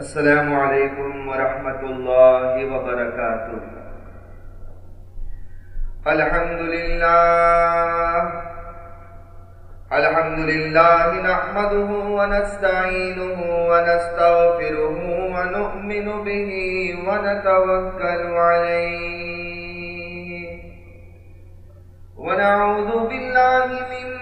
السلام علیکم ورحمۃ اللہ وبرکاتہ الحمد للہ الحمد لله نحمده ونستعينه ونستغفره ونؤمن به ونتوكل عليه. ونعوذ بالله من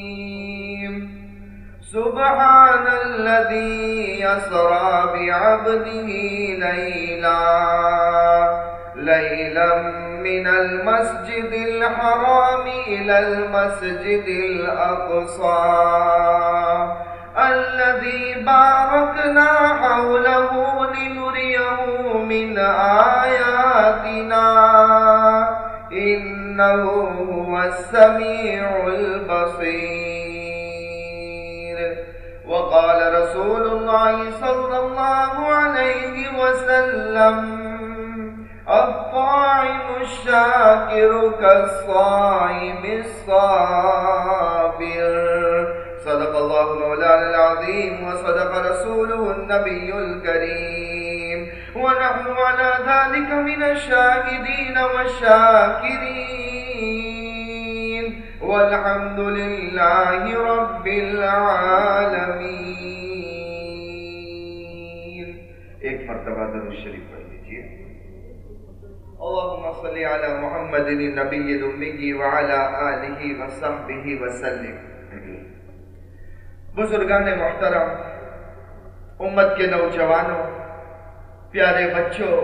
سبحان الذي يسرى بعبده ليلا ليلا من المسجد الحرام إلى المسجد الأقصى. الذي باركنا حوله لنريه من آياتنا. إنه هو السميع البصير. وقال رسول الله صلى الله عليه وسلم الطاعم الشاكر كالصائم الصابر. صدق الله مولانا العظيم وصدق رسوله النبي الكريم. ونحن على ذلك من الشاهدين والشاكرين. والحمد لله رب العالمين ایک مرتبہ درود شریف پڑھ لیجیے اللهم صل على محمد النبي الأمي وعلى آله وصحبه وسلم۔ بزرگان محترم، امت کے نوجوانوں، پیارے بچوں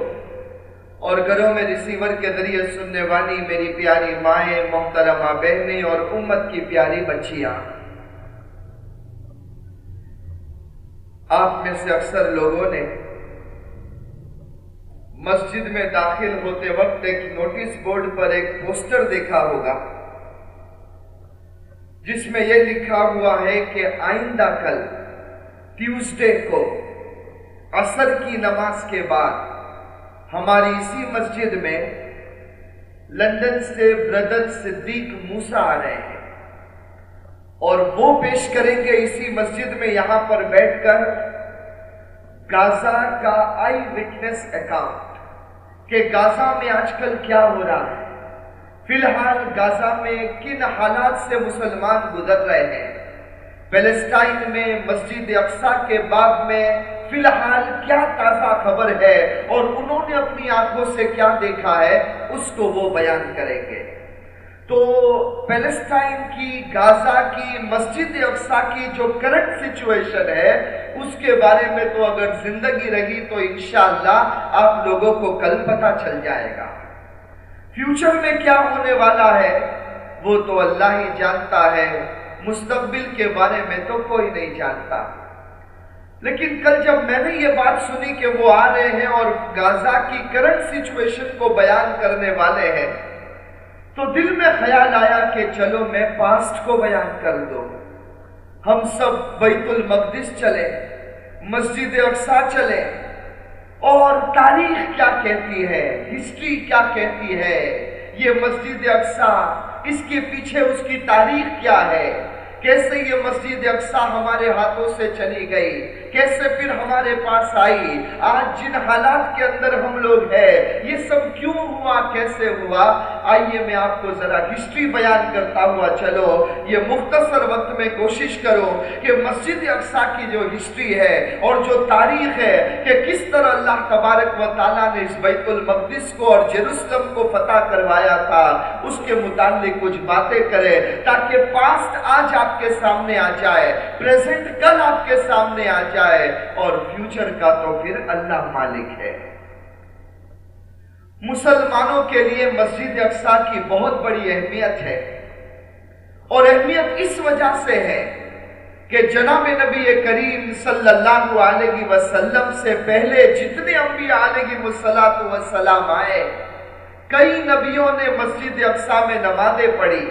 اور گھروں میں ریسیور کے ذریعے سننے والی میری پیاری مائیں، محترمہ بہنیں اور امت کی پیاری بچیاں۔ آپ میں سے اکثر لوگوں نے مسجد میں داخل ہوتے وقت ایک نوٹس بورڈ پر ایک پوسٹر دیکھا ہوگا، جس میں یہ لکھا ہوا ہے کہ آئندہ کل ٹیوزڈے کو عصر کی نماز کے بعد ہماری اسی مسجد میں لندن سے بردر صدیق موسا آ رہے ہیں۔ اور وہ پیش کریں گے اسی مسجد میں یہاں پر بیٹھ کر گازا کا آئی وٹنس اکاؤنٹ کہ گازا میں آج کل کیا ہو رہا ہے۔ فی الحال گازا میں کن حالات سے مسلمان گزر رہے ہیں؟ پیلسٹائن میں مسجد اقسا کے بعد میں فی الحال کیا تازہ خبر ہے اور انہوں نے اپنی آنکھوں سے کیا دیکھا ہے، اس کو وہ بیان کریں گے۔ تو پیلسٹائن کی، گازا کی، مسجد اقسا کی جو کرنٹ سچویشن ہے، اس کے بارے میں تو اگر زندگی رہی تو انشاءاللہ آپ لوگوں کو کل پتہ چل جائے گا۔ فیوچر میں کیا ہونے والا ہے، وہ تو اللہ ہی جانتا ہے۔ مستقبل کے بارے میں تو کوئی نہیں جانتا۔ لیکن کل جب میں نے یہ بات سنی کہ وہ آ رہے ہیں اور گازا کی کرنٹ سچویشن کو بیان کرنے والے ہیں، تو دل میں خیال آیا کہ چلو میں پاسٹ کو بیان کر دو ہم سب بیت المقدس چلے، مسجد اقسا چلے۔ اور تاریخ کیا کہتی ہے؟ ہسٹری کیا کہتی ہے؟ یہ مسجد اقسا اس کے پیچھے اس کی تاریخ کیا ہے؟ کیسے یہ مسجد اقسا ہمارے ہاتھوں سے چلی گئی؟ کیسے پھر ہمارے پاس آئی؟ آج جن حالات کے اندر ہم لوگ ہیں، یہ سب کیوں ہوا؟ کیسے ہوا؟ آئیے میں آپ کو ذرا ہسٹری بیان کرتا ہوا چلو۔ یہ مختصر وقت میں کوشش کرو کہ مسجد اقسا کی جو ہسٹری ہے اور جو تاریخ ہے، کہ کس طرح اللہ تبارک و تعالیٰ نے اس بیت المقدس کو اور جیروسلم کو فتح کروایا تھا، اس کے متعلق کچھ باتیں کرے تاکہ پاسٹ آج آپ کے سامنے آ جائے پریزنٹ کل آپ کے سامنے آ جائے، اور فیوچر کا تو پھر اللہ مالک ہے۔ مسلمانوں کے لیے مسجد اقسا کی بہت بڑی اہمیت ہے۔ اور اہمیت اس وجہ سے ہے کہ جناب نبی کریم صلی اللہ علیہ وسلم سے پہلے جتنے انبیاء علیہ وسلم آئے، کئی نبیوں نے مسجد اقسا میں نمازیں پڑھی۔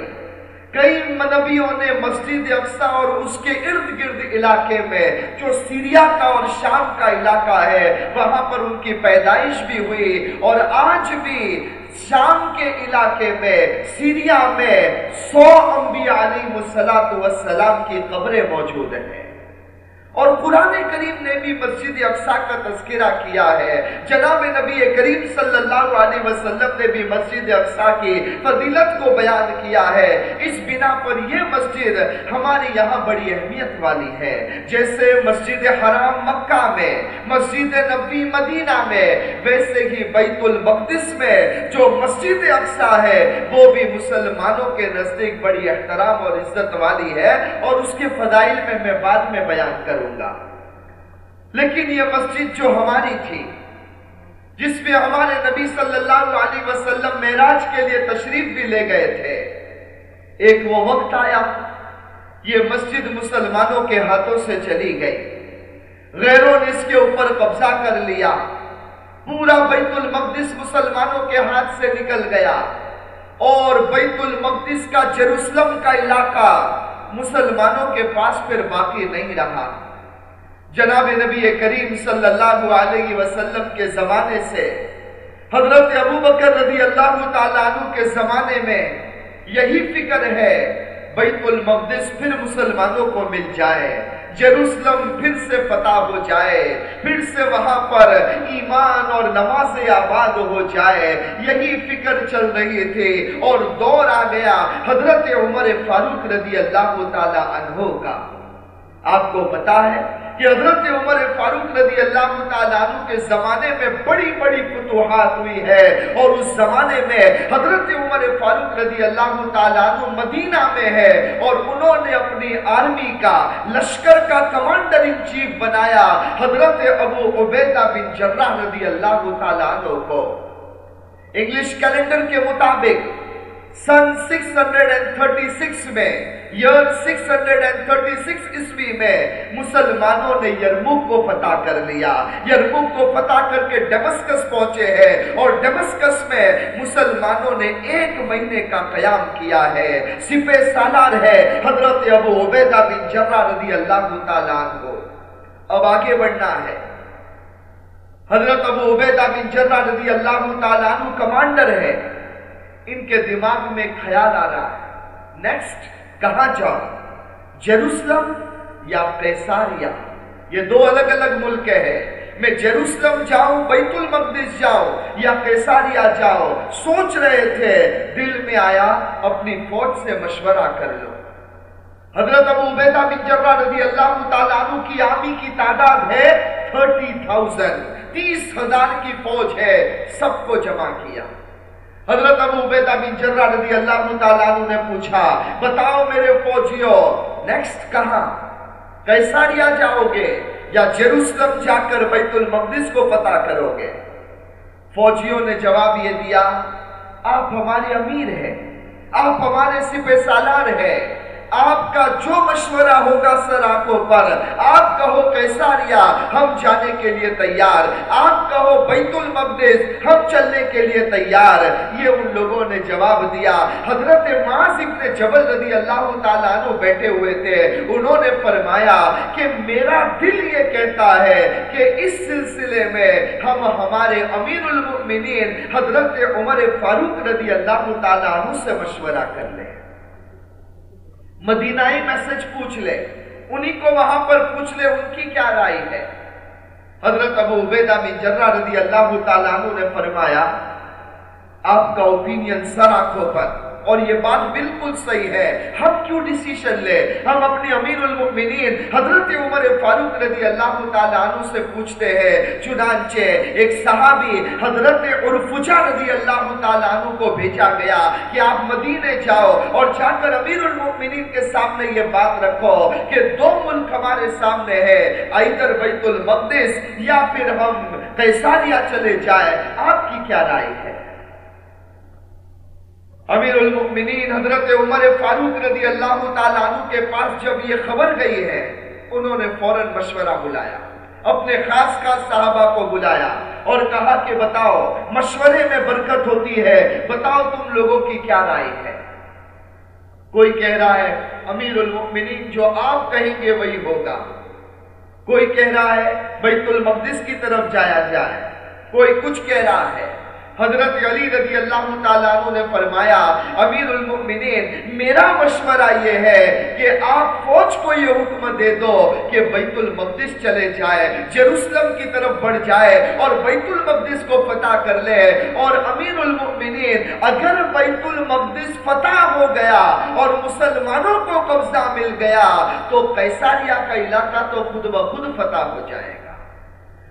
کئی مذہبیوں نے مسجد اقسا اور اس کے ارد گرد علاقے میں جو سیریا کا اور شام کا علاقہ ہے، وہاں پر ان کی پیدائش بھی ہوئی۔ اور آج بھی شام کے علاقے میں، سیریا میں سو انبیاء علیہ السلام کی قبریں موجود ہیں۔ اور قرآن کریم نے بھی مسجد اقسا کا تذکرہ کیا ہے۔ جناب نبی کریم صلی اللہ علیہ وسلم نے بھی مسجد اقسا کی فضیلت کو بیان کیا ہے۔ اس بنا پر یہ مسجد ہمارے یہاں بڑی اہمیت والی ہے۔ جیسے مسجد حرام مکہ میں مسجد نبی مدینہ میں، ویسے ہی بیت المقدس میں جو مسجد اقسا ہے، وہ بھی مسلمانوں کے نزدیک بڑی احترام اور عزت والی ہے اور اس کے فضائل میں میں بعد میں بیان کروں گا۔ لیکن یہ مسجد جو ہماری تھی، جس میں ہمارے نبی صلی اللہ علیہ وسلم میراج کے لیے تشریف بھی لے گئے تھے، ایک وہ وقت آیا، یہ مسجد مسلمانوں کے ہاتھوں سے چلی گئی۔ غیروں نے اس کے اوپر قبضہ کر لیا۔ پورا بیت المقدس مسلمانوں کے ہاتھ سے نکل گیا۔ اور بیت المقدس کا جروسلم کا علاقہ مسلمانوں کے پاس پھر باقی نہیں رہا۔ جناب نبی کریم صلی اللہ علیہ وسلم کے زمانے سے حضرت ابو بکر رضی اللہ تعالیٰ عنہ کے زمانے میں یہی فکر ہے بیت المقدس پھر مسلمانوں کو مل جائے، جروسلم پھر سے فتح ہو جائے، پھر سے وہاں پر ایمان اور نماز آباد ہو جائے۔ یہی فکر چل رہی تھی اور دور آ گیا حضرت عمر فاروق رضی اللہ تعالی عنہ کا۔ آپ کو پتا ہے کہ حضرت عمر فاروق رضی اللہ تعالیٰ عنہ کے زمانے میں بڑی بڑی فتوحات ہوئی ہے اور اس زمانے میں حضرت عمر فاروق رضی اللہ تعالیٰ عنہ مدینہ میں ہے اور انہوں نے اپنی آرمی کا لشکر کا کمانڈر ان چیف بنایا حضرت ابو عبیدہ بن جرہ رضی اللہ تعالیٰ عنہ کو۔ انگلش کیلنڈر کے مطابق سن six hundred and thirty six میں یرد six hundred and thirty six اسوی میں مسلمانوں نے یرموک کو فتح کر لیا۔ یرموک کو فتح کر کے ڈیمسکس پہنچے ہیں اور ڈیمسکس میں مسلمانوں نے ایک مہینے کا قیام کیا ہے۔ سپہ سالار ہے حضرت ابو عبیدہ بن جرہ رضی اللہ تعالیٰ عنہ۔ اب آگے بڑھنا ہے۔ حضرت ابو عبیدہ بن جرہ رضی اللہ تعالیٰ عنہ کمانڈر ہے ان کے دماغ میں خیال آ رہا ہے۔ نیکسٹ کہاں جاؤ؟ جیروسلم یا پیساریا؟ یہ دو الگ الگ ملک ہے میں جیروسلم جاؤں، بیت المقدس جاؤں یا پیساریا جاؤ سوچ رہے تھے، دل میں آیا، اپنی فوج سے مشورہ کر لو۔ حضرت ابو عبیدہ بن جرہ رضی اللہ تعالیٰ عنہ کی آمی کی تعداد ہے تھرٹی تھاؤزن۔ تیس ہزار کی فوج ہے، سب کو جمع کیا۔ حضرت ابو عبیدہ بن جرہ رضی اللہ تعالیٰ عنہ نے پوچھا، بتاؤ میرے فوجیوں نیکسٹ کہاں؟ کیساریا جاؤ گے یا جیروسلم جا کر بیت المقدس کو فتح کرو گے؟ فوجیوں نے جواب یہ دیا، آپ ہمارے امیر ہیں، آپ ہمارے سپہ سالار ہیں۔ آپ کا جو مشورہ ہوگا سر آنکھوں پر، آپ کہو کیساریا ہم جانے کے لیے تیار۔ آپ کہو بیت المقدس، ہم چلنے کے لیے تیار۔ یہ ان لوگوں نے جواب دیا۔ حضرت معاذ ابن جبل رضی اللہ تعالیٰ عنہ بیٹھے ہوئے تھے۔ انہوں نے فرمایا کہ میرا دل یہ کہتا ہے کہ اس سلسلے میں ہم ہمارے امیر المؤمنین حضرت عمر فاروق رضی اللہ تعالیٰ عنہ سے مشورہ کر لیں۔ مدینائی میسج پوچھ لے۔ انہی کو وہاں پر پوچھ لے ان کی کیا رائے ہے۔ حضرت ابو عبیدہ بن جرہ رضی اللہ تعالیٰ عنہ نے فرمایا، آپ کا اوپینین سر آنکھوں پر۔ اور یہ بات بالکل صحیح ہے۔ ہم کیوں ڈیسیشن لے ہم اپنی امیر المؤمنین حضرت عمر فاروق رضی اللہ تعالیٰ عنہ سے پوچھتے ہیں، چنانچہ ایک صحابی حضرت عرفجہ رضی اللہ تعالیٰ عنہ کو بھیجا گیا کہ آپ مدینے جاؤ اور جا کر امیر المؤمنین کے سامنے یہ بات رکھو کہ دو ملک ہمارے سامنے ہے ایدر بیت المقدس یا پھر ہم قیساریہ چلے جائے آپ کی کیا رائے ہے؟ امیر المؤمنین حضرت عمر فاروق رضی اللہ تعالیٰ عنہ کے پاس جب یہ خبر گئی ہے، انہوں نے فوراً مشورہ بلایا۔ اپنے خاص خاص صحابہ کو بلایا اور کہا کہ بتاؤ، مشورے میں برکت ہوتی ہے، بتاؤ تم لوگوں کی کیا رائے ہے؟ کوئی کہہ رہا ہے امیر المؤمنین جو آپ کہیں گے وہی ہوگا۔ کوئی کہہ رہا ہے، بیت المقدس کی طرف جایا جائے۔ کوئی کچھ کہہ رہا ہے۔ حضرت علی رضی اللہ تعالیٰ عنہ نے فرمایا، امیر المؤمنین، میرا مشورہ یہ ہے کہ آپ فوج کو یہ حکم دے دو کہ بیت المقدس چلے جائے، جروسلم کی طرف بڑھ جائے اور بیت المقدس کو فتح کر لے۔ اور امیر المؤمنین، اگر بیت المقدس فتح ہو گیا اور مسلمانوں کو قبضہ مل گیا، تو قیساریہ کا علاقہ تو خود بخود فتح ہو جائے گا۔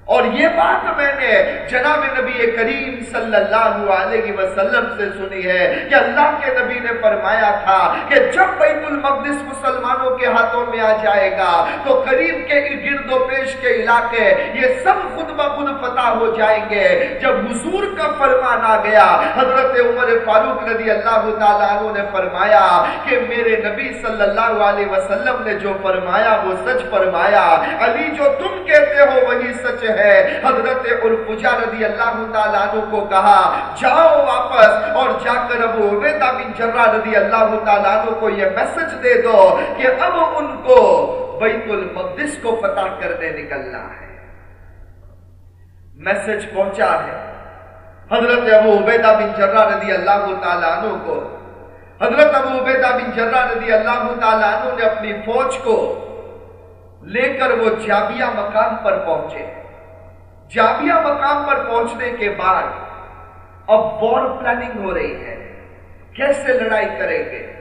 اور یہ بات میں نے جناب نبی کریم صلی اللہ علیہ وسلم سے سنی ہے کہ اللہ کے نبی نے فرمایا تھا کہ جب بیت المقدس مسلمانوں کے ہاتھوں میں آ جائے گا تو قریب کے گرد و پیش کے علاقے یہ سب خود بخود فتح ہو جائیں گے۔ جب حضور کا فرمان آ گیا، حضرت عمر فاروق رضی اللہ تعالیٰ عنہ نے فرمایا کہ میرے نبی صلی اللہ علیہ وسلم نے جو فرمایا وہ سچ فرمایا۔ علی جو تم کہتے ہو وہی سچ ہے ہے۔ حضرت عرفجہ رضی اللہ تعالیٰ عنہ کو کہا، جاؤ واپس اور جا کر ابو عبیدہ بن جرہ رضی اللہ تعالیٰ عنہ کو یہ میسج دے دو کہ اب ان کو بیت المقدس کو فتح کرنے نکلنا ہے۔ میسج پہنچا ہے۔ حضرت ابو عبیدہ بن جرہ رضی اللہ تعالیٰ عنہ کو۔ حضرت ابو عبیدہ بن جرہ رضی اللہ تعالیٰ عنہ نے اپنی فوج کو لے کر وہ جابیہ مقام پر پہنچے۔ جابیہ مقام پر پہنچنے کے بعد اب وار پلاننگ ہو رہی ہے۔ کیسے لڑائی کریں گے؟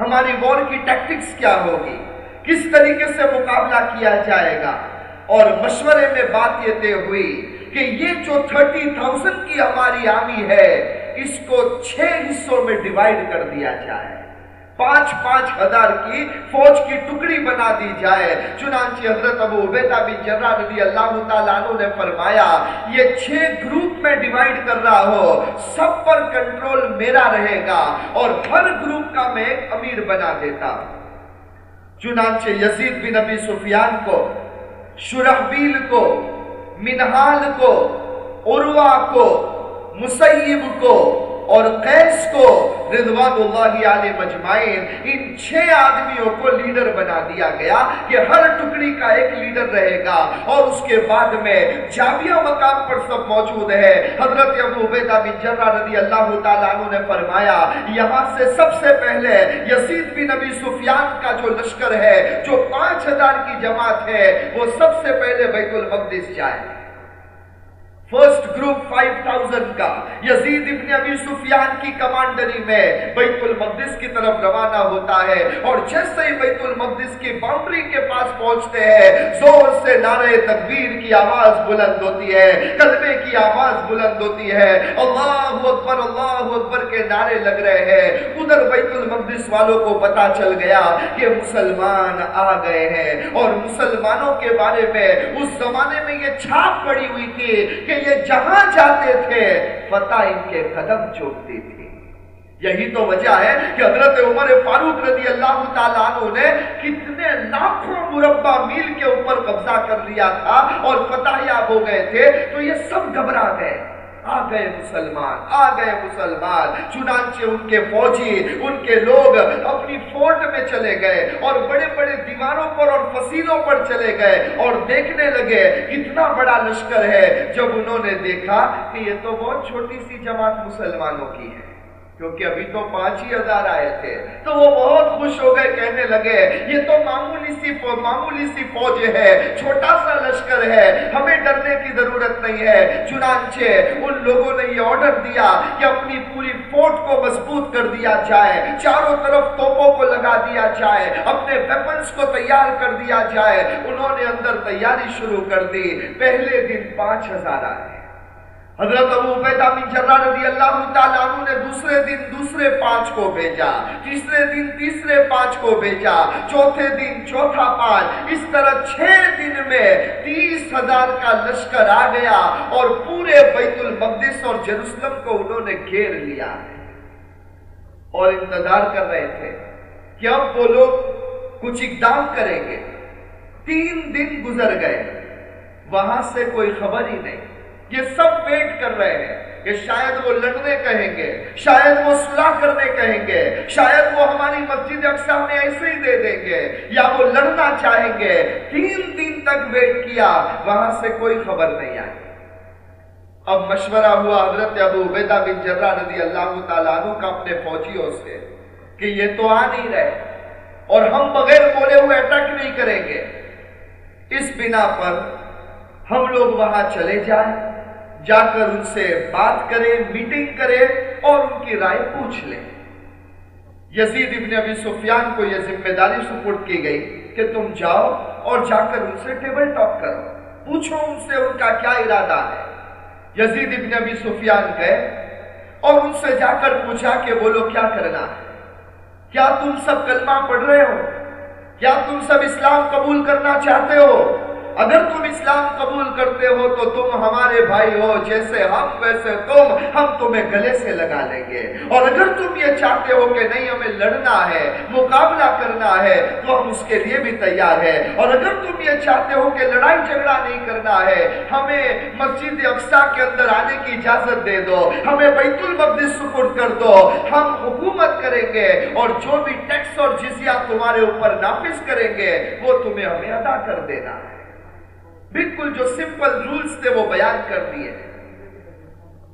ہماری وار کی ٹیکٹکس کیا ہوگی؟ کس طریقے سے مقابلہ کیا جائے گا؟ اور مشورے میں بات یہ طے ہوئی کہ یہ جو تھرٹی تھاؤزنڈ کی ہماری آمی ہے، اس کو چھ حصوں میں ڈیوائیڈ کر دیا جائے۔ پانچ پانچ ہزار کی فوج کی ٹکڑی بنا دی جائے۔ چنانچہ حضرت ابو عبیدہ بن جرہ رضی اللہ تعالیٰ عنہ نے فرمایا، یہ چھ گروپ میں ڈیوائیڈ کر رہا ہو، سب پر کنٹرول میرا رہے گا اور ہر گروپ کا میں ایک امیر بنا دیتا۔ چنانچہ یزید بن ابی سفیان کو، شرحبیل کو منحال کو، عروہ کو، مسیب کو اور قیس کو رضوان اللہ علیہ مجمعین، ان چھ آدمیوں کو لیڈر بنا دیا گیا کہ ہر ٹکڑی کا ایک لیڈر رہے گا۔ اور اس کے بعد میں جابیہ مقام پر سب موجود ہے حضرت ابو عبیدہ بن جرہ رضی اللہ تعالیٰ عنہ نے فرمایا، یہاں سے سب سے پہلے یزید بن نبی سفیان کا جو لشکر ہے، جو پانچ ہزار کی جماعت ہے، وہ سب سے پہلے بیت المقدس جائے۔ فرسٹ گروپ فائیو تھاؤزنڈ کا یزید ابن ابی سفیان کی کمانڈری میں بیت المقدس کی طرف روانہ ہوتا ہے اور جیسے ہی بیت المقدس کی باؤنڈری کے پاس پہنچتے ہیں زور سے نعرہ تکبیر کی آواز بلند ہوتی ہے کلمے کی آواز بلند ہوتی ہے. اللہ اکبر اللہ اکبر کے نعرے لگ رہے ہیں. ادھر بیت المقدس والوں کو پتا چل گیا کہ مسلمان آ گئے ہیں. اور مسلمانوں کے بارے میں اس زمانے میں یہ چھاپ پڑی ہوئی تھی کہ یہ جہاں جاتے تھے، فتح ان کے قدم چوکتی تھے۔ یہی تو وجہ ہے کہ حضرت عمر فاروق رضی اللہ تعالیٰ عنہ نے کتنے لاکھوں مربع میل کے اوپر قبضہ کر لیا تھا اور فتح یاب ہو گئے تھے، تو یہ سب گھبرا گئے۔ آ گئے مسلمان، آ گئے مسلمان۔ چنانچہ ان کے فوجی، ان کے لوگ اپنی فورٹ میں چلے گئے اور بڑے بڑے دیواروں پر اور فصیلوں پر چلے گئے اور دیکھنے لگے، اتنا بڑا لشکر ہے۔ جب انہوں نے دیکھا کہ یہ تو بہت چھوٹی سی جماعت مسلمانوں کی ہے۔ کیونکہ ابھی تو پانچ ہی ہزار آئے تھے۔ تو وہ بہت خوش ہو گئے، کہنے لگے، یہ تو معمولی سی معمولی سی فوج ہے، چھوٹا سا لشکر ہے، ہمیں ڈرنے کی ضرورت نہیں ہے۔ چنانچہ ان لوگوں نے یہ آرڈر دیا کہ اپنی پوری فورٹ کو مضبوط کر دیا جائے، چاروں طرف توپوں کو لگا دیا جائے، اپنے ویپنز کو تیار کر دیا جائے۔ انہوں نے اندر تیاری شروع کر دی۔ پہلے دن پانچ ہزار آئے۔ حضرت ابو عبیدہ بن جرہ رضی اللہ تعالیٰ عنہ نے دوسرے دن دوسرے پانچ کو بھیجا، تیسرے دن تیسرے پانچ کو بھیجا، چوتھے دن چوتھا پانچ، اس طرح چھ دن میں تیس ہزار کا لشکر آ گیا اور پورے بیت المقدس اور جروسلم کو انہوں نے گھیر لیا۔ اور انتظار کر رہے تھے کہ اب وہ لوگ کچھ اقدام کریں گے۔ تین دن گزر گئے، وہاں سے کوئی خبر ہی نہیں۔ یہ سب ویٹ کر رہے ہیں کہ شاید وہ لڑنے کہیں گے، شاید وہ صلح کرنے کہیں گے، شاید وہ ہماری مسجد اقسا میں ایسے ہی دے دیں گے، یا وہ لڑنا چاہیں گے۔ تین دن تک ویٹ کیا، وہاں سے کوئی خبر نہیں آئی۔ اب مشورہ ہوا حضرت ابو عبیدہ بن جرہ رضی اللہ تعالیٰ عنہ کا اپنے فوجیوں سے کہ یہ تو آ نہیں رہے اور ہم بغیر بولے ہوئے اٹیک نہیں کریں گے۔ اس بنا پر ہم لوگ وہاں چلے جائیں۔ جا کر ان سے بات کرے میٹنگ کرے اور ان کی رائے پوچھ لیں یزید ابن ابی سفیان کو یہ ذمہ داری سپورٹ کی گئی کہ تم جاؤ اور جا کر ان سے ٹیبل ٹاک کرو۔ پوچھو ان سے ان کا کیا ارادہ ہے۔ یزید ابن ابی سفیان گئے اور ان سے جا کر پوچھا کہ بولو کیا کرنا ہے۔ کیا تم سب کلمہ پڑھ رہے ہو؟ کیا تم سب اسلام قبول کرنا چاہتے ہو؟ اگر تم اسلام قبول کرتے ہو تو تم ہمارے بھائی ہو، جیسے ہم، ویسے تم، ہم تمہیں گلے سے لگا لیں گے۔ اور اگر تم یہ چاہتے ہو کہ نہیں، ہمیں لڑنا ہے، مقابلہ کرنا ہے، تو ہم اس کے لیے بھی تیار ہے اور اگر تم یہ چاہتے ہو کہ لڑائی جھگڑا نہیں کرنا ہے، ہمیں مسجد اقسا کے اندر آنے کی اجازت دے دو۔ ہمیں بیت المقدس سپرد کر دو۔ ہم حکومت کریں گے اور جو بھی ٹیکس اور جزیہ تمہارے اوپر نافذ کریں گے، وہ تمہیں ہمیں ادا کر دینا ہے۔ بالکل جو سمپل رولز تھے وہ بیان کر دیے۔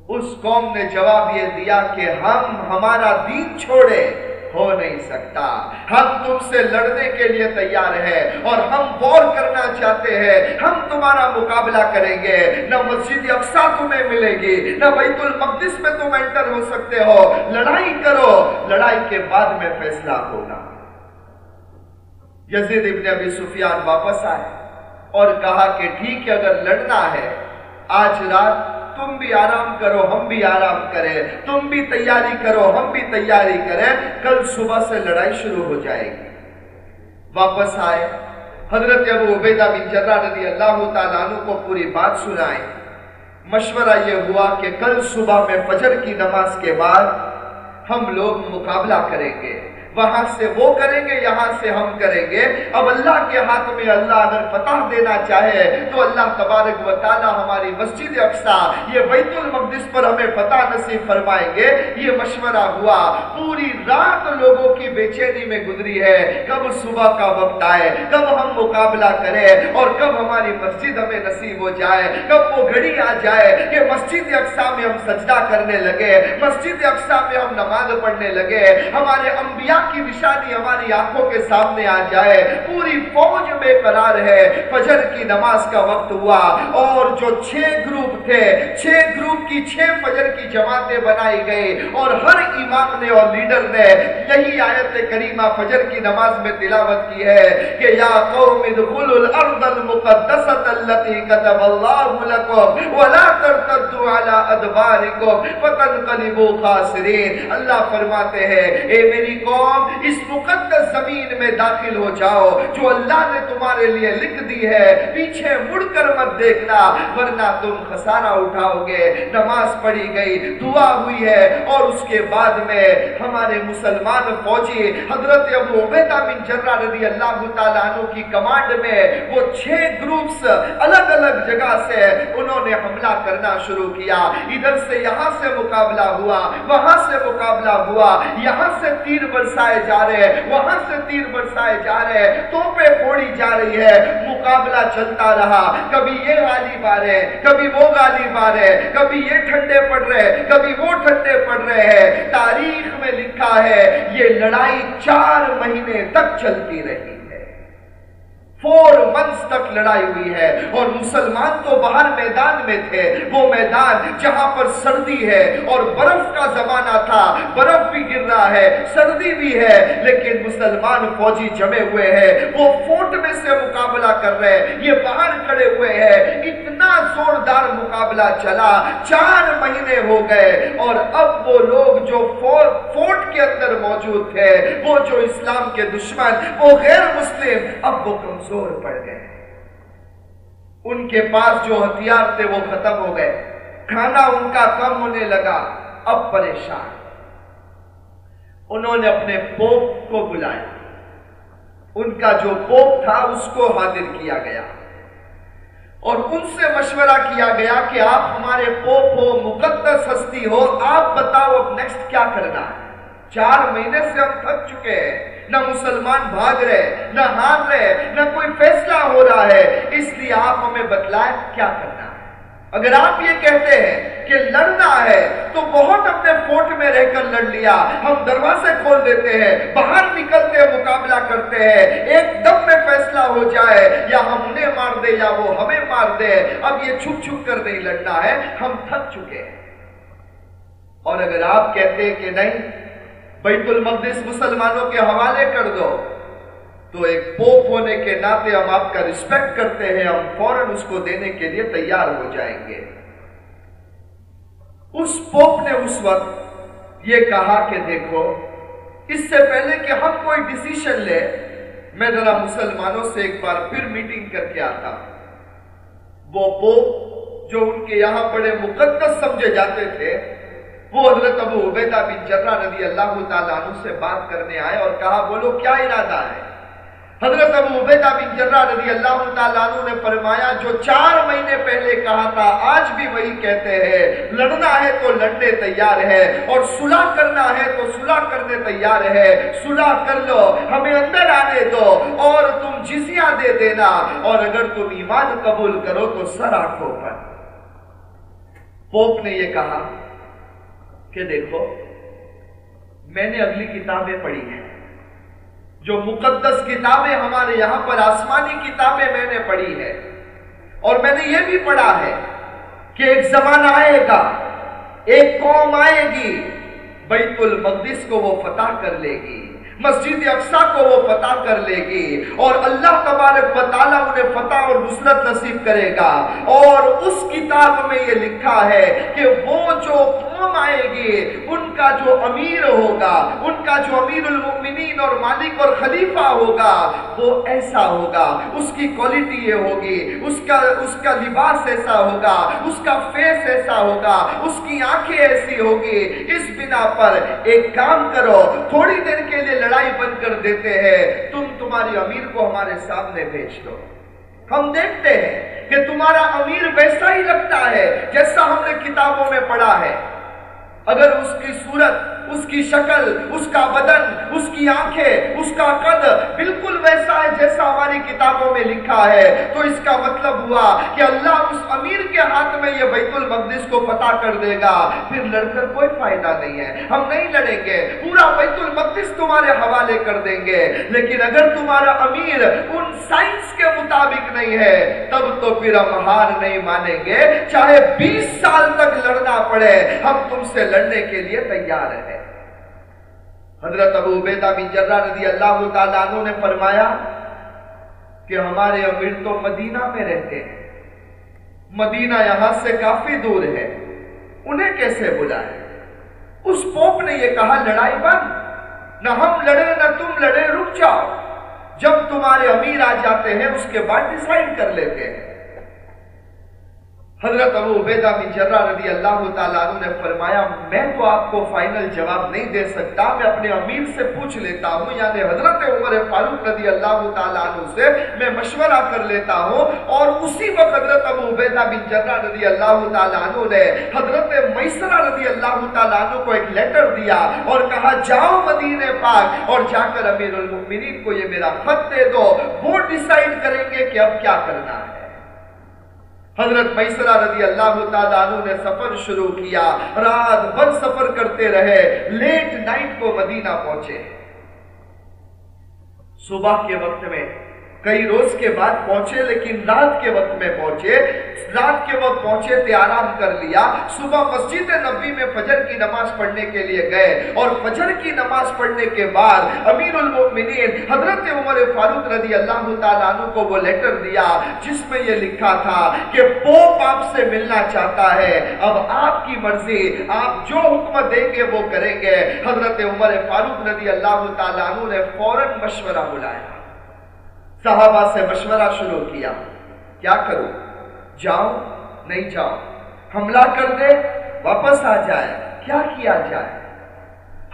اس قوم نے جواب یہ دیا کہ ہم ہمارا دین چھوڑے ہو نہیں سکتا۔ ہم تم سے لڑنے کے لیے تیار ہیں اور ہم وار کرنا چاہتے ہیں۔ ہم تمہارا مقابلہ کریں گے۔ نہ مسجد افسا تمہیں ملے گی، نہ بیت المقدس میں تم انٹر ہو سکتے ہو۔ لڑائی کرو۔ لڑائی کے بعد میں فیصلہ ہوگا یزید ابن ابی سفیان واپس آئے۔ اور کہا کہ ٹھیک ہے، اگر لڑنا ہے، آج رات تم بھی آرام کرو، ہم بھی آرام کریں۔ تم بھی تیاری کرو، ہم بھی تیاری کریں۔ کل صبح سے لڑائی شروع ہو جائے گی۔ واپس آئے۔ حضرت ابو عبیدہ بن جرہ رضی اللہ تعالیٰ عنہ کو پوری بات سنائیں مشورہ یہ ہوا کہ کل صبح میں فجر کی نماز کے بعد ہم لوگ مقابلہ کریں گے۔ وہاں سے وہ کریں گے، یہاں سے ہم کریں گے۔ اب اللہ کے ہاتھ میں اللہ اگر فتح دینا چاہے، تو اللہ تبارک و تعالی ہماری مسجد اقسا یہ بیت المقدس پر ہمیں فتح نصیب فرمائیں گے۔ یہ مشورہ ہوا۔ پوری رات لوگوں کی بے چینی میں گزری ہے۔ کب صبح کا وقت آئے، کب ہم مقابلہ کریں اور کب ہماری مسجد ہمیں نصیب ہو جائے۔ کب وہ گھڑی آ جائے کہ مسجد اقسا میں ہم سجدہ کرنے لگے، مسجد اقسا میں ہم نماز پڑھنے لگے۔ ہمارے انبیاء کی نشانی ہماری آنکھوں کے سامنے آ جائے، پوری فوج بے قرار ہے۔ فجر کی نماز کا وقت ہوا اور جو چھ گروپ تھے، چھ گروپ کی چھ فجر کی جماعتیں بنائی گئی اور ہر امام نے اور لیڈر نے یہی آیت کریمہ فجر کی نماز میں تلاوت کی ہے کہ یا قوم ادخلوا الارض المقدسة التي كتب الله لكم ولا ترتدوا على ادباركم فتنقلبوا خاسرين۔ اللہ فرماتے ہیں، اے میری قوم قوم اس مقدس زمین میں داخل ہو جاؤ جو اللہ نے تمہارے لیے لکھ دی ہے۔ پیچھے مڑ کر مت دیکھنا، ورنہ تم خسارہ اٹھاؤ گے۔ نماز پڑھی گئی، دعا ہوئی ہے۔ اور اس کے بعد میں ہمارے مسلمان فوجی حضرت ابو عبیدہ بن جرہ رضی اللہ تعالیٰ عنہ کی کمانڈ میں وہ چھ گروپس الگ الگ جگہ سے انہوں نے حملہ کرنا شروع کیا۔ ادھر سے یہاں سے مقابلہ ہوا، وہاں سے مقابلہ ہوا، یہاں سے تیر برسا برسائے جا رہے ہیں، وہاں سے تیر برسائے جا رہے ہیں۔ توپے پھوڑی جا رہی ہے، مقابلہ چلتا رہا۔ کبھی یہ غالب آ رہے کبھی وہ غالب آ رہے کبھی یہ ٹھنڈے پڑ رہے، کبھی وہ ٹھنڈے پڑ رہے ہیں۔ تاریخ میں لکھا ہے، یہ لڑائی چار مہینے تک چلتی رہی۔ فور منس تک لڑائی ہوئی ہے اور مسلمان تو باہر میدان میں تھے۔ وہ میدان جہاں پر سردی ہے اور برف کا زمانہ تھا۔ برف بھی گر رہا ہے، سردی بھی ہے، لیکن مسلمان فوجی جمے ہوئے ہیں۔ وہ فورٹ میں سے مقابلہ کر رہے ہیں۔ یہ باہر کھڑے ہوئے ہیں۔ اتنا زوردار مقابلہ چلا۔ چار مہینے ہو گئے اور اب وہ لوگ جو فورٹ کے اندر موجود تھے، وہ جو اسلام کے دشمن، وہ غیر مسلم۔ اب وہ کمزور کمزور پڑ گئے۔ ان کے پاس جو ہتھیار تھے وہ ختم ہو گئے۔ کھانا ان کا کم ہونے لگا۔ اب پریشان۔ انہوں نے اپنے پوپ کو بلایا۔ ان کا جو پوپ تھا اس کو حاضر کیا گیا۔ اور ان سے مشورہ کیا گیا کہ آپ ہمارے پوپ ہو، مقدس ہستی ہو، آپ بتاؤ اب نیکسٹ کیا کرنا ہے۔ چار مہینے سے ہم تھک چکے ہیں۔ نہ مسلمان بھاگ رہے، نہ ہار رہے، نہ کوئی فیصلہ ہو رہا ہے۔ اس لیے آپ ہمیں بتلائیں کیا کرنا ہے۔ اگر آپ یہ کہتے ہیں کہ لڑنا ہے، تو بہت اپنے فورٹ میں رہ کر لڑ لیا۔ ہم دروازے کھول دیتے ہیں، باہر نکلتے ہیں، مقابلہ کرتے ہیں۔ ایک دم میں فیصلہ ہو جائے، یا ہم انہیں مار دے یا وہ ہمیں مار دے اب یہ چھپ چھپ کر نہیں لڑنا ہے، ہم تھک چکے ہیں۔ اور اگر آپ کہتے ہیں کہ نہیں بیت المقدس مسلمانوں کے حوالے کر دو۔ تو ایک پوپ ہونے کے ناطے ہم آپ کا رسپیکٹ کرتے ہیں، ہم فوراً اس کو دینے کے لیے تیار ہو جائیں گے۔ اس پوپ نے اس وقت یہ کہا کہ دیکھو، اس سے پہلے کہ ہم کوئی ڈیسیشن لے، میں ذرا مسلمانوں سے ایک بار پھر میٹنگ کر کے آتا۔ وہ پوپ جو ان کے یہاں بڑے مقدس سمجھے جاتے تھے وہ حضرت ابو عبیدہ بن جرہ رضی اللہ تعالیٰ عنہ سے بات کرنے آئے اور کہا بولو کیا ارادہ ہے؟ حضرت ابو عبیدہ بن جرہ رضی اللہ تعالیٰ عنہ نے فرمایا، جو چار مہینے پہلے کہا تھا، آج بھی وہی کہتے ہیں، لڑنا ہے تو لڑنے تیار ہے اور صلح کرنا ہے تو صلح کرنے تیار ہے، صلح کر لو، ہمیں اندر آنے دو اور تم جزیہ دے دینا، اور اگر تم ایمان قبول کرو تو سر آنکھوں پر۔ پوپ نے یہ کہا کہ دیکھو، میں نے اگلی کتابیں پڑھی ہیں۔ جو مقدس کتابیں ہمارے یہاں پر آسمانی کتابیں میں نے پڑھی ہے اور میں نے یہ بھی پڑھا ہے کہ ایک زمانہ آئے گا، ایک قوم آئے گی، بیت المقدس کو وہ فتح کر لے گی۔ مسجد افسا کو وہ فتح کر لے گی اور اللہ تبارک و انہیں فتح اور نصرت نصیب کرے گا اور اس کتاب میں یہ لکھا ہے کہ وہ جو قوم آئے گی، ان کا جو امیر ہوگا، ان کا جو امیر المؤمنین اور مالک اور خلیفہ ہوگا، وہ ایسا ہوگا، اس کی کوالٹی یہ ہوگی، اس کا اس کا لباس ایسا ہوگا، اس کا فیس ایسا ہوگا، اس کی آنکھیں ایسی ہوگی، اس بنا پر ایک کام کرو، تھوڑی دیر کے لیے لڑائی بند کر دیتے ہیں، تم تمہاری امیر کو ہمارے سامنے بھیج دو۔ ہم دیکھتے ہیں کہ تمہارا امیر ویسا ہی لگتا ہے جیسا ہم نے کتابوں میں پڑھا ہے۔ اگر اس کی صورت، اس کی شکل، اس کا بدن، اس کی آنکھیں، اس کا قد بالکل ویسا ہے جیسا ہماری کتابوں میں لکھا ہے، تو اس کا مطلب ہوا کہ اللہ اس امیر کے ہاتھ میں یہ بیت المقدس کو پتا کر دے گا۔ پھر لڑ کر کوئی فائدہ نہیں ہے۔ ہم نہیں لڑیں گے۔ پورا بیت المقدس تمہارے حوالے کر دیں گے۔ لیکن اگر تمہارا امیر ان سائنس کے مطابق نہیں ہے، تب تو پھر ہم ہار نہیں مانیں گے۔ چاہے بیس سال تک لڑنا پڑے، ہم تم سے لڑنے کے لیے تیار ہیں حضرت ابو عبیدہ بن جرہ رضی اللہ تعالیٰ عنہ نے فرمایا کہ ہمارے امیر تو مدینہ میں رہتے ہیں۔ مدینہ یہاں سے کافی دور ہے، انہیں کیسے بلائے؟ اس پوپ نے یہ کہا، لڑائی بند، نہ ہم لڑے نہ تم لڑے رک جاؤ۔ جب تمہارے امیر آ جاتے ہیں، اس کے بعد ڈیسائیڈ کر لیتے ہیں۔ حضرت ابو عبیدہ بن جرہ رضی اللہ تعالیٰ عنہ نے فرمایا، میں تو آپ کو فائنل جواب نہیں دے سکتا، میں اپنے امیر سے پوچھ لیتا ہوں یعنی حضرت عمر فاروق رضی اللہ تعالیٰ عنہ سے میں مشورہ کر لیتا ہوں۔ اور اسی وقت حضرت ابو عبیدہ بن جرہ رضی اللہ تعالیٰ عنہ نے حضرت میسرہ رضی اللہ تعالیٰ عنہ کو ایک لیٹر دیا اور کہا، جاؤ مدینہ پاک اور جا کر امیر المؤمنین کو یہ میرا خط دے دو۔ وہ ڈیسائیڈ کریں گے کہ اب کیا کرنا ہے۔ حضرت میسرہ رضی اللہ تعالیٰ عنہ نے سفر شروع کیا۔ رات بھر سفر کرتے رہے، لیٹ نائٹ کو مدینہ پہنچے۔ صبح کے وقت میں کئی روز کے بعد پہنچے، لیکن رات کے وقت میں پہنچے۔ رات کے وقت پہنچے تھے آرام کر لیا۔ صبح مسجد نبی میں فجر کی نماز پڑھنے کے لیے گئے۔ اور فجر کی نماز پڑھنے کے بعد امیر المؤمنین حضرت عمر فاروق رضی اللہ تعالیٰ عنہ کو وہ لیٹر دیا، جس میں یہ لکھا تھا کہ پوپ آپ سے ملنا چاہتا ہے۔ اب آپ کی مرضی، آپ جو حکم دیں گے وہ کریں گے۔ حضرت عمر فاروق رضی اللہ تعالیٰ عنہ نے فوراً مشورہ بلایا۔ صحابہ سے مشورہ شروع کیا کیا کروں؟ جاؤ نہیں جاؤ حملہ کر دے، واپس آ جائے، کیا کیا جائے؟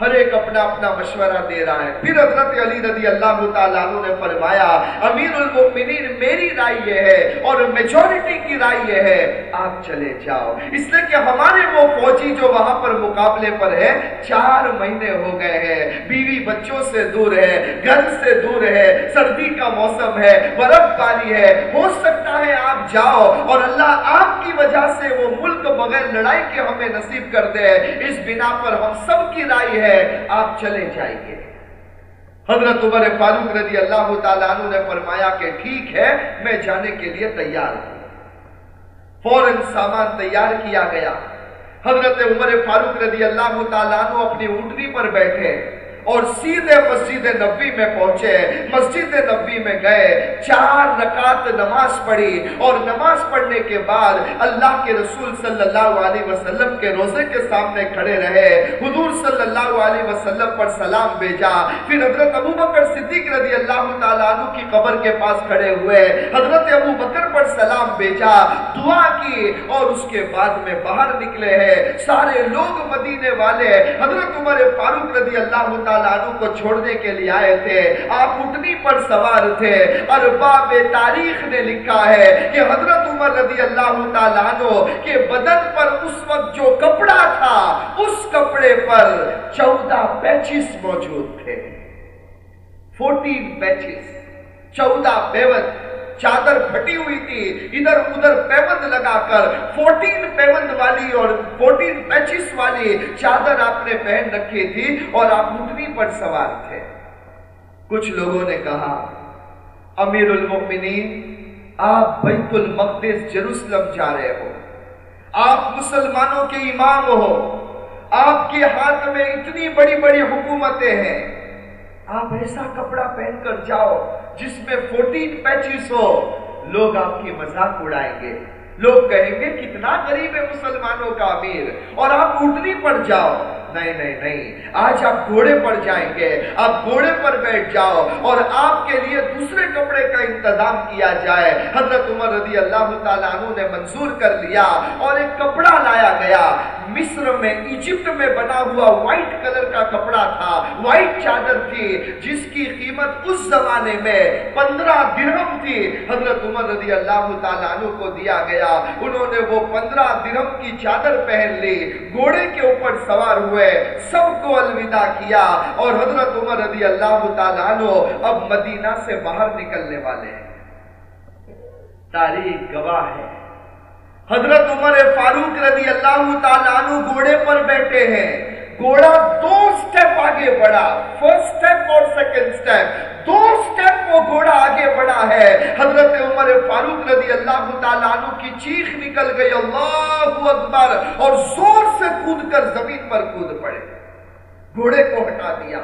ہر ایک اپنا اپنا مشورہ دے رہا ہے۔ پھر حضرت علی رضی اللہ تعالیٰ نے فرمایا، امیر المؤمنین، میری رائے یہ ہے اور میجورٹی کی رائے یہ ہے، آپ چلے جاؤ۔ اس لیے کہ ہمارے وہ فوجی جو وہاں پر مقابلے پر ہے چار مہینے ہو گئے ہیں۔ بیوی بچوں سے دور ہے، گھر سے دور ہے، سردی کا موسم ہے، برف باری ہے۔ ہو سکتا ہے آپ جاؤ اور اللہ آپ کی وجہ سے وہ ملک بغیر لڑائی کے ہمیں نصیب کر دے۔ اس بنا پر ہم سب کی رائے ہے آپ چلے جائیں حضرت عمر فاروق رضی اللہ تعالیٰ عنہ نے فرمایا کہ ٹھیک ہے، میں جانے کے لیے تیار ہوں۔ فوراً سامان تیار کیا گیا۔ حضرت عمر فاروق رضی اللہ تعالیٰ عنہ اپنی اونٹنی پر بیٹھے۔ اور سیدھے مسجد نبی میں پہنچے، مسجد نبی میں گئے، چار رکعت نماز پڑھی اور نماز پڑھنے کے بعد اللہ کے رسول صلی اللہ علیہ وسلم کے روزے کے سامنے کھڑے رہے، حضور صلی اللہ علیہ وسلم پر سلام بھیجا، پھر حضرت ابو بکر صدیق اللہ تعالیٰ عنہ کی قبر کے پاس کھڑے ہوئے حضرت ابو بکر پر سلام بھیجا دعا کی اور اس کے بعد میں باہر نکلے ہیں۔ سارے لوگ مدینے والے حضرت عمر فاروق رضی اللہ تعالیٰ عنہ کو چھوڑنے کے لیے آئے تھے۔ آپ اٹھنی پر سوار تھے۔ اور باب تاریخ نے لکھا ہے کہ حضرت عمر رضی اللہ تعالیٰ عنہ کے بدن پر اس وقت جو کپڑا تھا، اس کپڑے پر چودہ پیچس موجود تھے۔ فورٹین پیچس چودہ پیوت چادر پھٹی ہوئی تھی ادھر ادھر پیوند لگا کر فورٹین پیوند والی اور فورٹین پیچس والی چادر آپ نے پہن رکھی تھی اور آپ اٹھنی پر سوار تھے کچھ لوگوں نے کہا امیر المؤمنین آپ بیت المقدس جروسلم جا رہے ہو آپ مسلمانوں کے امام ہو آپ کے ہاتھ میں اتنی بڑی بڑی حکومتیں ہیں آپ ایسا کپڑا پہن کر جاؤ جس میں فورٹین پیچز ہو، لوگ آپ کی مذاق اڑائیں گے۔ لوگ کہیں گے، کتنا غریب ہے مسلمانوں کا امیر، اور آپ اٹھنی پڑ جاؤ. نہیں نہیں نہیں، آج آپ گھوڑے پر جائیں گے، آپ گھوڑے پر بیٹھ جاؤ، اور آپ کے لیے دوسرے کپڑے کا انتظام کیا جائے۔ حضرت عمر رضی اللہ تعالیٰ عنہ نے منظور کر لیا، اور ایک کپڑا لایا گیا۔ مصر میں، ایجپٹ میں بنا ہوا وائٹ کلر کا کپڑا تھا، وائٹ چادر تھی، جس کی قیمت اس زمانے میں پندرہ درہم تھی۔ حضرت عمر رضی اللہ تعالیٰ عنہ کو دیا گیا۔ انہوں نے وہ پندرہ درم کی چادر پہن لی، گھوڑے کے اوپر سوار ہوئے، سب کو الوداع کیا۔ اور حضرت عمر رضی اللہ تعالیٰ عنہ اب مدینہ سے باہر نکلنے والے ہیں۔ تاریخ گواہ ہے۔ حضرت عمر فاروق رضی اللہ تعالیٰ عنہ گھوڑے پر بیٹھے ہیں۔ گھوڑا دو سٹیپ آگے بڑھا فرسٹ سٹیپ اور سیکنڈ سٹیپ دو سٹیپ وہ گھوڑا آگے بڑھا ہے۔ حضرت عمر فاروق رضی اللہ تعالیٰ عنہ کی چیخ نکل گئی، اللہ اکبر! اور زور سے کود کر زمین پر کود پڑے۔ گھوڑے کو ہٹا دیا۔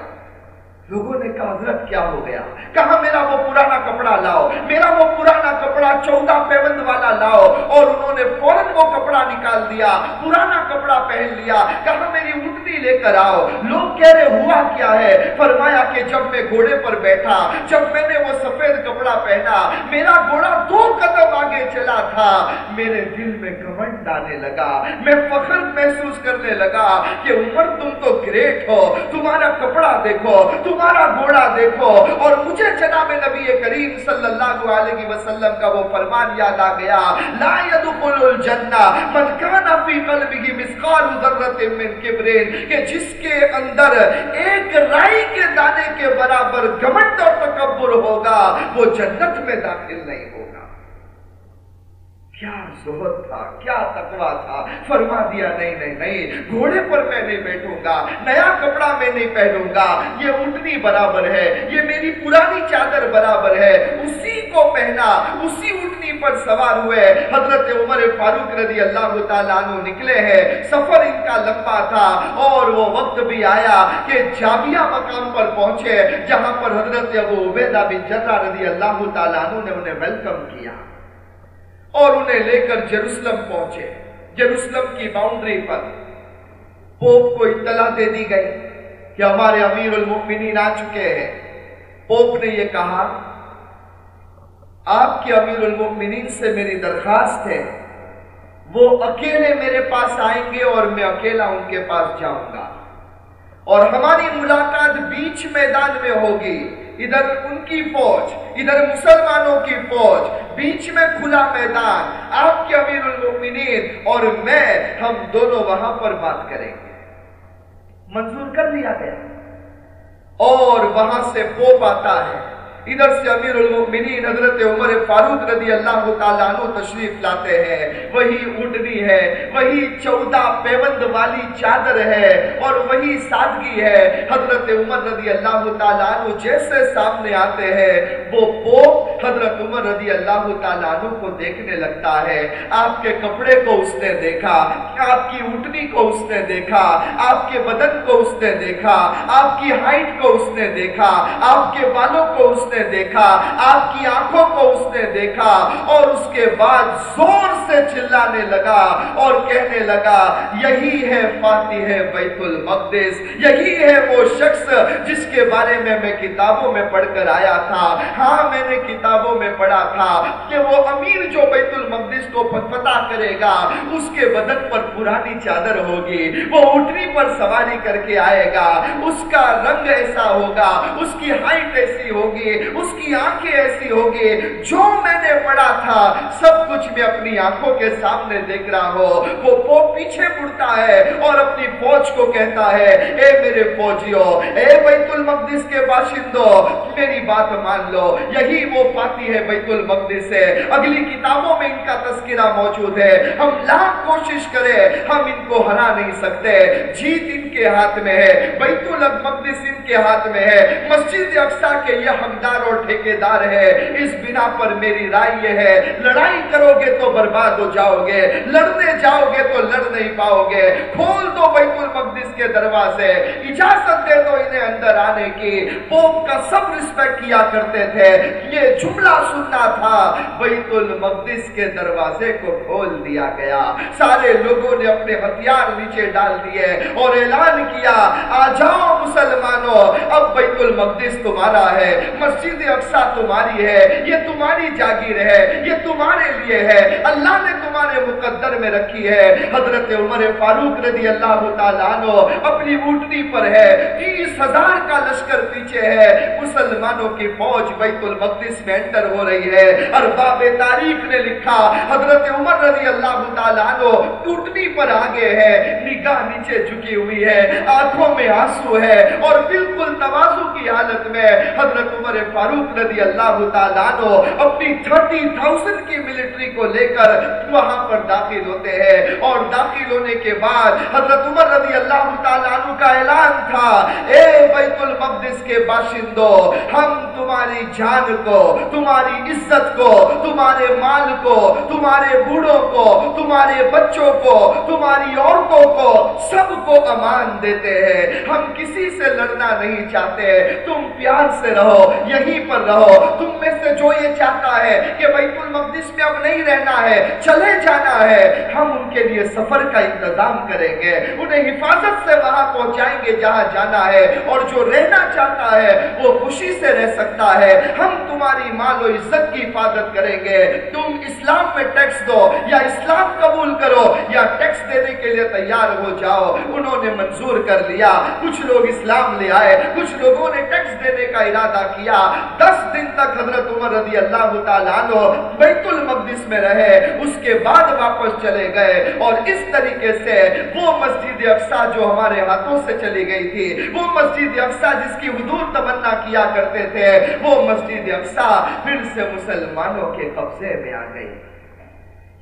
لوگوں نے کہا، حضرت، کیا ہو گیا؟ کہا، میرا وہ پرانا کپڑا لاؤ، میرا وہ پرانا کپڑا چودہ پیوند والا لاؤ، اور انہوں نے فوراً وہ کپڑا نکال دیا، پرانا کپڑا پہن لیا۔ کہا، میری اٹھنی لے کر آؤ۔ لوگ کہہ رہے، ہوا کیا ہے؟ فرمایا کہ جب میں گھوڑے پر بیٹھا، جب میں نے وہ سفید کپڑا پہنا، میرا گھوڑا دو قدم آگے چلا تھا۔ میرے دل میں کمنڈ آنے لگا۔ میں فخر محسوس کرنے لگا کہ عمر، تم تو گریٹ ہو، تمہارا کپڑا دیکھو، تم تمہارا گھوڑا دیکھو اور مجھے جناب نبی کریم صلی اللہ علیہ وسلم کا وہ فرمان یاد آ گیا۔ لا يدخل الجنہ۔ من کان فی قلبه مثقال ذرۃ من کبرین۔ کہ جس کے اندر ایک رائی کے دانے کے برابر گھمنڈ اور تکبر ہوگا، وہ جنت میں داخل نہیں ہوگا کیا زہد تھا، کیا تقوی تھا؟ فرما دیا، نہیں نہیں نہیں، گھوڑے پر میں نہیں بیٹھوں گا، نیا کپڑا میں نہیں پہنوں گا، یہ اٹھنی برابر ہے، یہ میری پرانی چادر برابر ہے، اسی کو پہنا، اسی اٹھنی پر سوار ہوئے۔ حضرت عمر فاروق رضی اللہ تعالیٰ عنہ نکلے ہیں، سفر ان کا لمبا تھا، اور وہ وقت بھی آیا کہ جابیہ مقام پر پہنچے، جہاں پر حضرت ابو عبیدہ بن جرہ رضی اللہ تعالیٰ عنہ نے انہیں ویلکم کیا۔ اور انہیں لے کر جروسلم پہنچے۔ جروسلم کی باؤنڈری پر پوپ کو اطلاع دے دی گئی کہ ہمارے امیر المؤمنین آ چکے ہیں۔ پوپ نے یہ کہا، آپ کے امیر المؤمنین سے میری درخواست ہے۔ وہ اکیلے میرے پاس آئیں گے اور میں اکیلا ان کے پاس جاؤں گا۔ اور ہماری ملاقات بیچ میدان میں ہوگی۔ ادھر ان کی فوج، ادھر مسلمانوں کی فوج، بیچ میں کھلا میدان، آپ کے امیر المومنین اور میں، ہم دونوں وہاں پر بات کریں گے۔ منظور کر لیا گیا۔ اور وہاں سے پوپ آتا ہے۔ ادھر سے امیر المؤمنین حضرت عمر فاروق رضی اللہ تعالیٰ عنہ تشریف لاتے ہیں۔ وہی اٹھنی ہے، وہی چودہ پیوند والی چادر ہے اور وہی سادگی ہے۔ حضرت عمر رضی اللہ تعالیٰ عنہ جیسے سامنے آتے ہیں، وہ پوپ حضرت عمر رضی اللہ تعالیٰ عنہ کو دیکھنے لگتا ہے۔ آپ کے کپڑے کو اس نے دیکھا، آپ کی اٹھنی کو اس نے دیکھا، آپ کے بدن کو اس نے دیکھا، آپ کی ہائٹ کو اس نے دیکھا، آپ کے بالوں کو اس نے دیکھا، آپ کی آنکھوں کو اس نے دیکھا اور اس کے بعد زور سے چلانے لگا اور کہنے لگا، یہی ہے فاتح بیت المقدس، یہی ہے وہ شخص جس کے بارے میں میں کتابوں میں پڑھ کر آیا تھا۔ ہاں میں نے کتابوں میں پڑھا تھا کہ وہ امیر جو بیت المقدس کو پتہ کرے گا، اس کے بدن پر پرانی چادر ہوگی، وہ اٹھنی پر سواری کر کے آئے گا، اس کا رنگ ایسا ہوگا، اس کی ہائٹ ایسی ہوگی اس کی آنکھیں ایسی ہوگی جو میں نے پڑھا تھا، سب کچھ میں اپنی آنکھوں کے سامنے دیکھ رہا ہوں۔ وہ پو پیچھے مڑتا ہے اور اپنی فوج کو کہتا ہے، اے میرے فوجیوں اے بیت المقدس کے باشندوں میری بات مان لو۔ یہی وہ پاتی ہے بیت المقدس ہے اگلی کتابوں میں ان کا تذکرہ موجود ہے۔ ہم لاکھ کوشش کریں، ہم ان کو ہرا نہیں سکتے۔ جیت ان کے ہاتھ میں ہے، بیت المقدس ان کے ہاتھ میں ہے۔ مسجد اقصا کے یہ حقدار اور ٹھیکیدار ہے، اس بنا پر میری رائے یہ ہے، لڑائی کرو گے تو برباد ہو جاؤ گے لڑنے جاؤ گے تو لڑ نہیں پاؤ گے کھول دو بیت المقدس کے دروازے، اجازت دے دو انہیں اندر آنے کی۔ پوپ کا سب رسپیکٹ کیا کرتے تھے، یہ جملہ سننا تھا۔ بیت المقدس کے دروازے کو کھول دیا گیا۔ سارے لوگوں نے اپنے ہتھیار نیچے ڈال دیے اور اعلان کیا، آ جاؤ مسلمانوں بیت المقدس تمہارا ہے، مسجد مسجد اقصا تمہاری ہے، یہ تمہاری جاگیر ہے، یہ تمہارے لیے ہے، اللہ نے تمہارے مقدر میں رکھی ہے۔ حضرت عمر فاروق رضی اللہ تعالیٰ اپنی اوٹنی پر ہے، تیس ہزار کا لشکر پیچھے ہے۔ مسلمانوں کی فوج بیت المقدس میں انٹر ہو رہی ہے۔ ارباب تاریخ نے لکھا، حضرت عمر رضی اللہ تعالیٰ عنہ اوٹنی پر آگے ہے، نگاہ نیچے جھکی ہوئی ہے، آنکھوں میں آنسو ہے اور بالکل توازو کی حالت میں حضرت عمر فاروق رضی اللہ تعالیٰ عنہ اپنی تھرٹی تھاؤسن کی ملٹری کو لے کر وہاں پر داخل ہوتے ہیں۔ اور داخل ہونے کے بعد حضرت عمر رضی اللہ تعالیٰ عنہ کا اعلان تھا، اے بیت المقدس کے باشندوں ہم تمہاری جان کو، تمہاری عزت کو، تمہارے مال کو، تمہارے بوڑھوں کو، تمہارے بچوں کو، تمہاری عورتوں کو سب کو امان دیتے ہیں۔ ہم کسی سے لڑنا نہیں چاہتے۔ تم پیار سے رہو یہی یہیں پر رہو۔ تم میں سے جو یہ چاہتا ہے کہ بیت المقدس میں اب نہیں رہنا ہے، چلے جانا ہے، ہم ان کے لیے سفر کا انتظام کریں گے۔ انہیں حفاظت سے وہاں پہنچائیں گے جہاں جانا ہے۔ اور جو رہنا چاہتا ہے، وہ خوشی سے رہ سکتا ہے۔ ہم تمہاری مال و عزت کی حفاظت کریں گے۔ تم اسلام میں ٹیکس دو، یا اسلام قبول کرو، یا ٹیکس دینے کے لیے تیار ہو جاؤ۔ انہوں نے منظور کر لیا۔ کچھ لوگ اسلام لے آئے، کچھ لوگ لوگوں نے ٹیکس دینے کا ارادہ کیا۔ دس دن تک حضرت عمر رضی اللہ تعالیٰ عنہ بیت المقدس میں رہے، اس کے بعد واپس چلے گئے۔ اور اس طریقے سے وہ مسجد اقصا جو ہمارے ہاتھوں سے چلی گئی تھی، وہ مسجد اقصا جس کی حضور تمنا کیا کرتے تھے، وہ مسجد اقصا پھر سے مسلمانوں کے قبضے میں آ گئی۔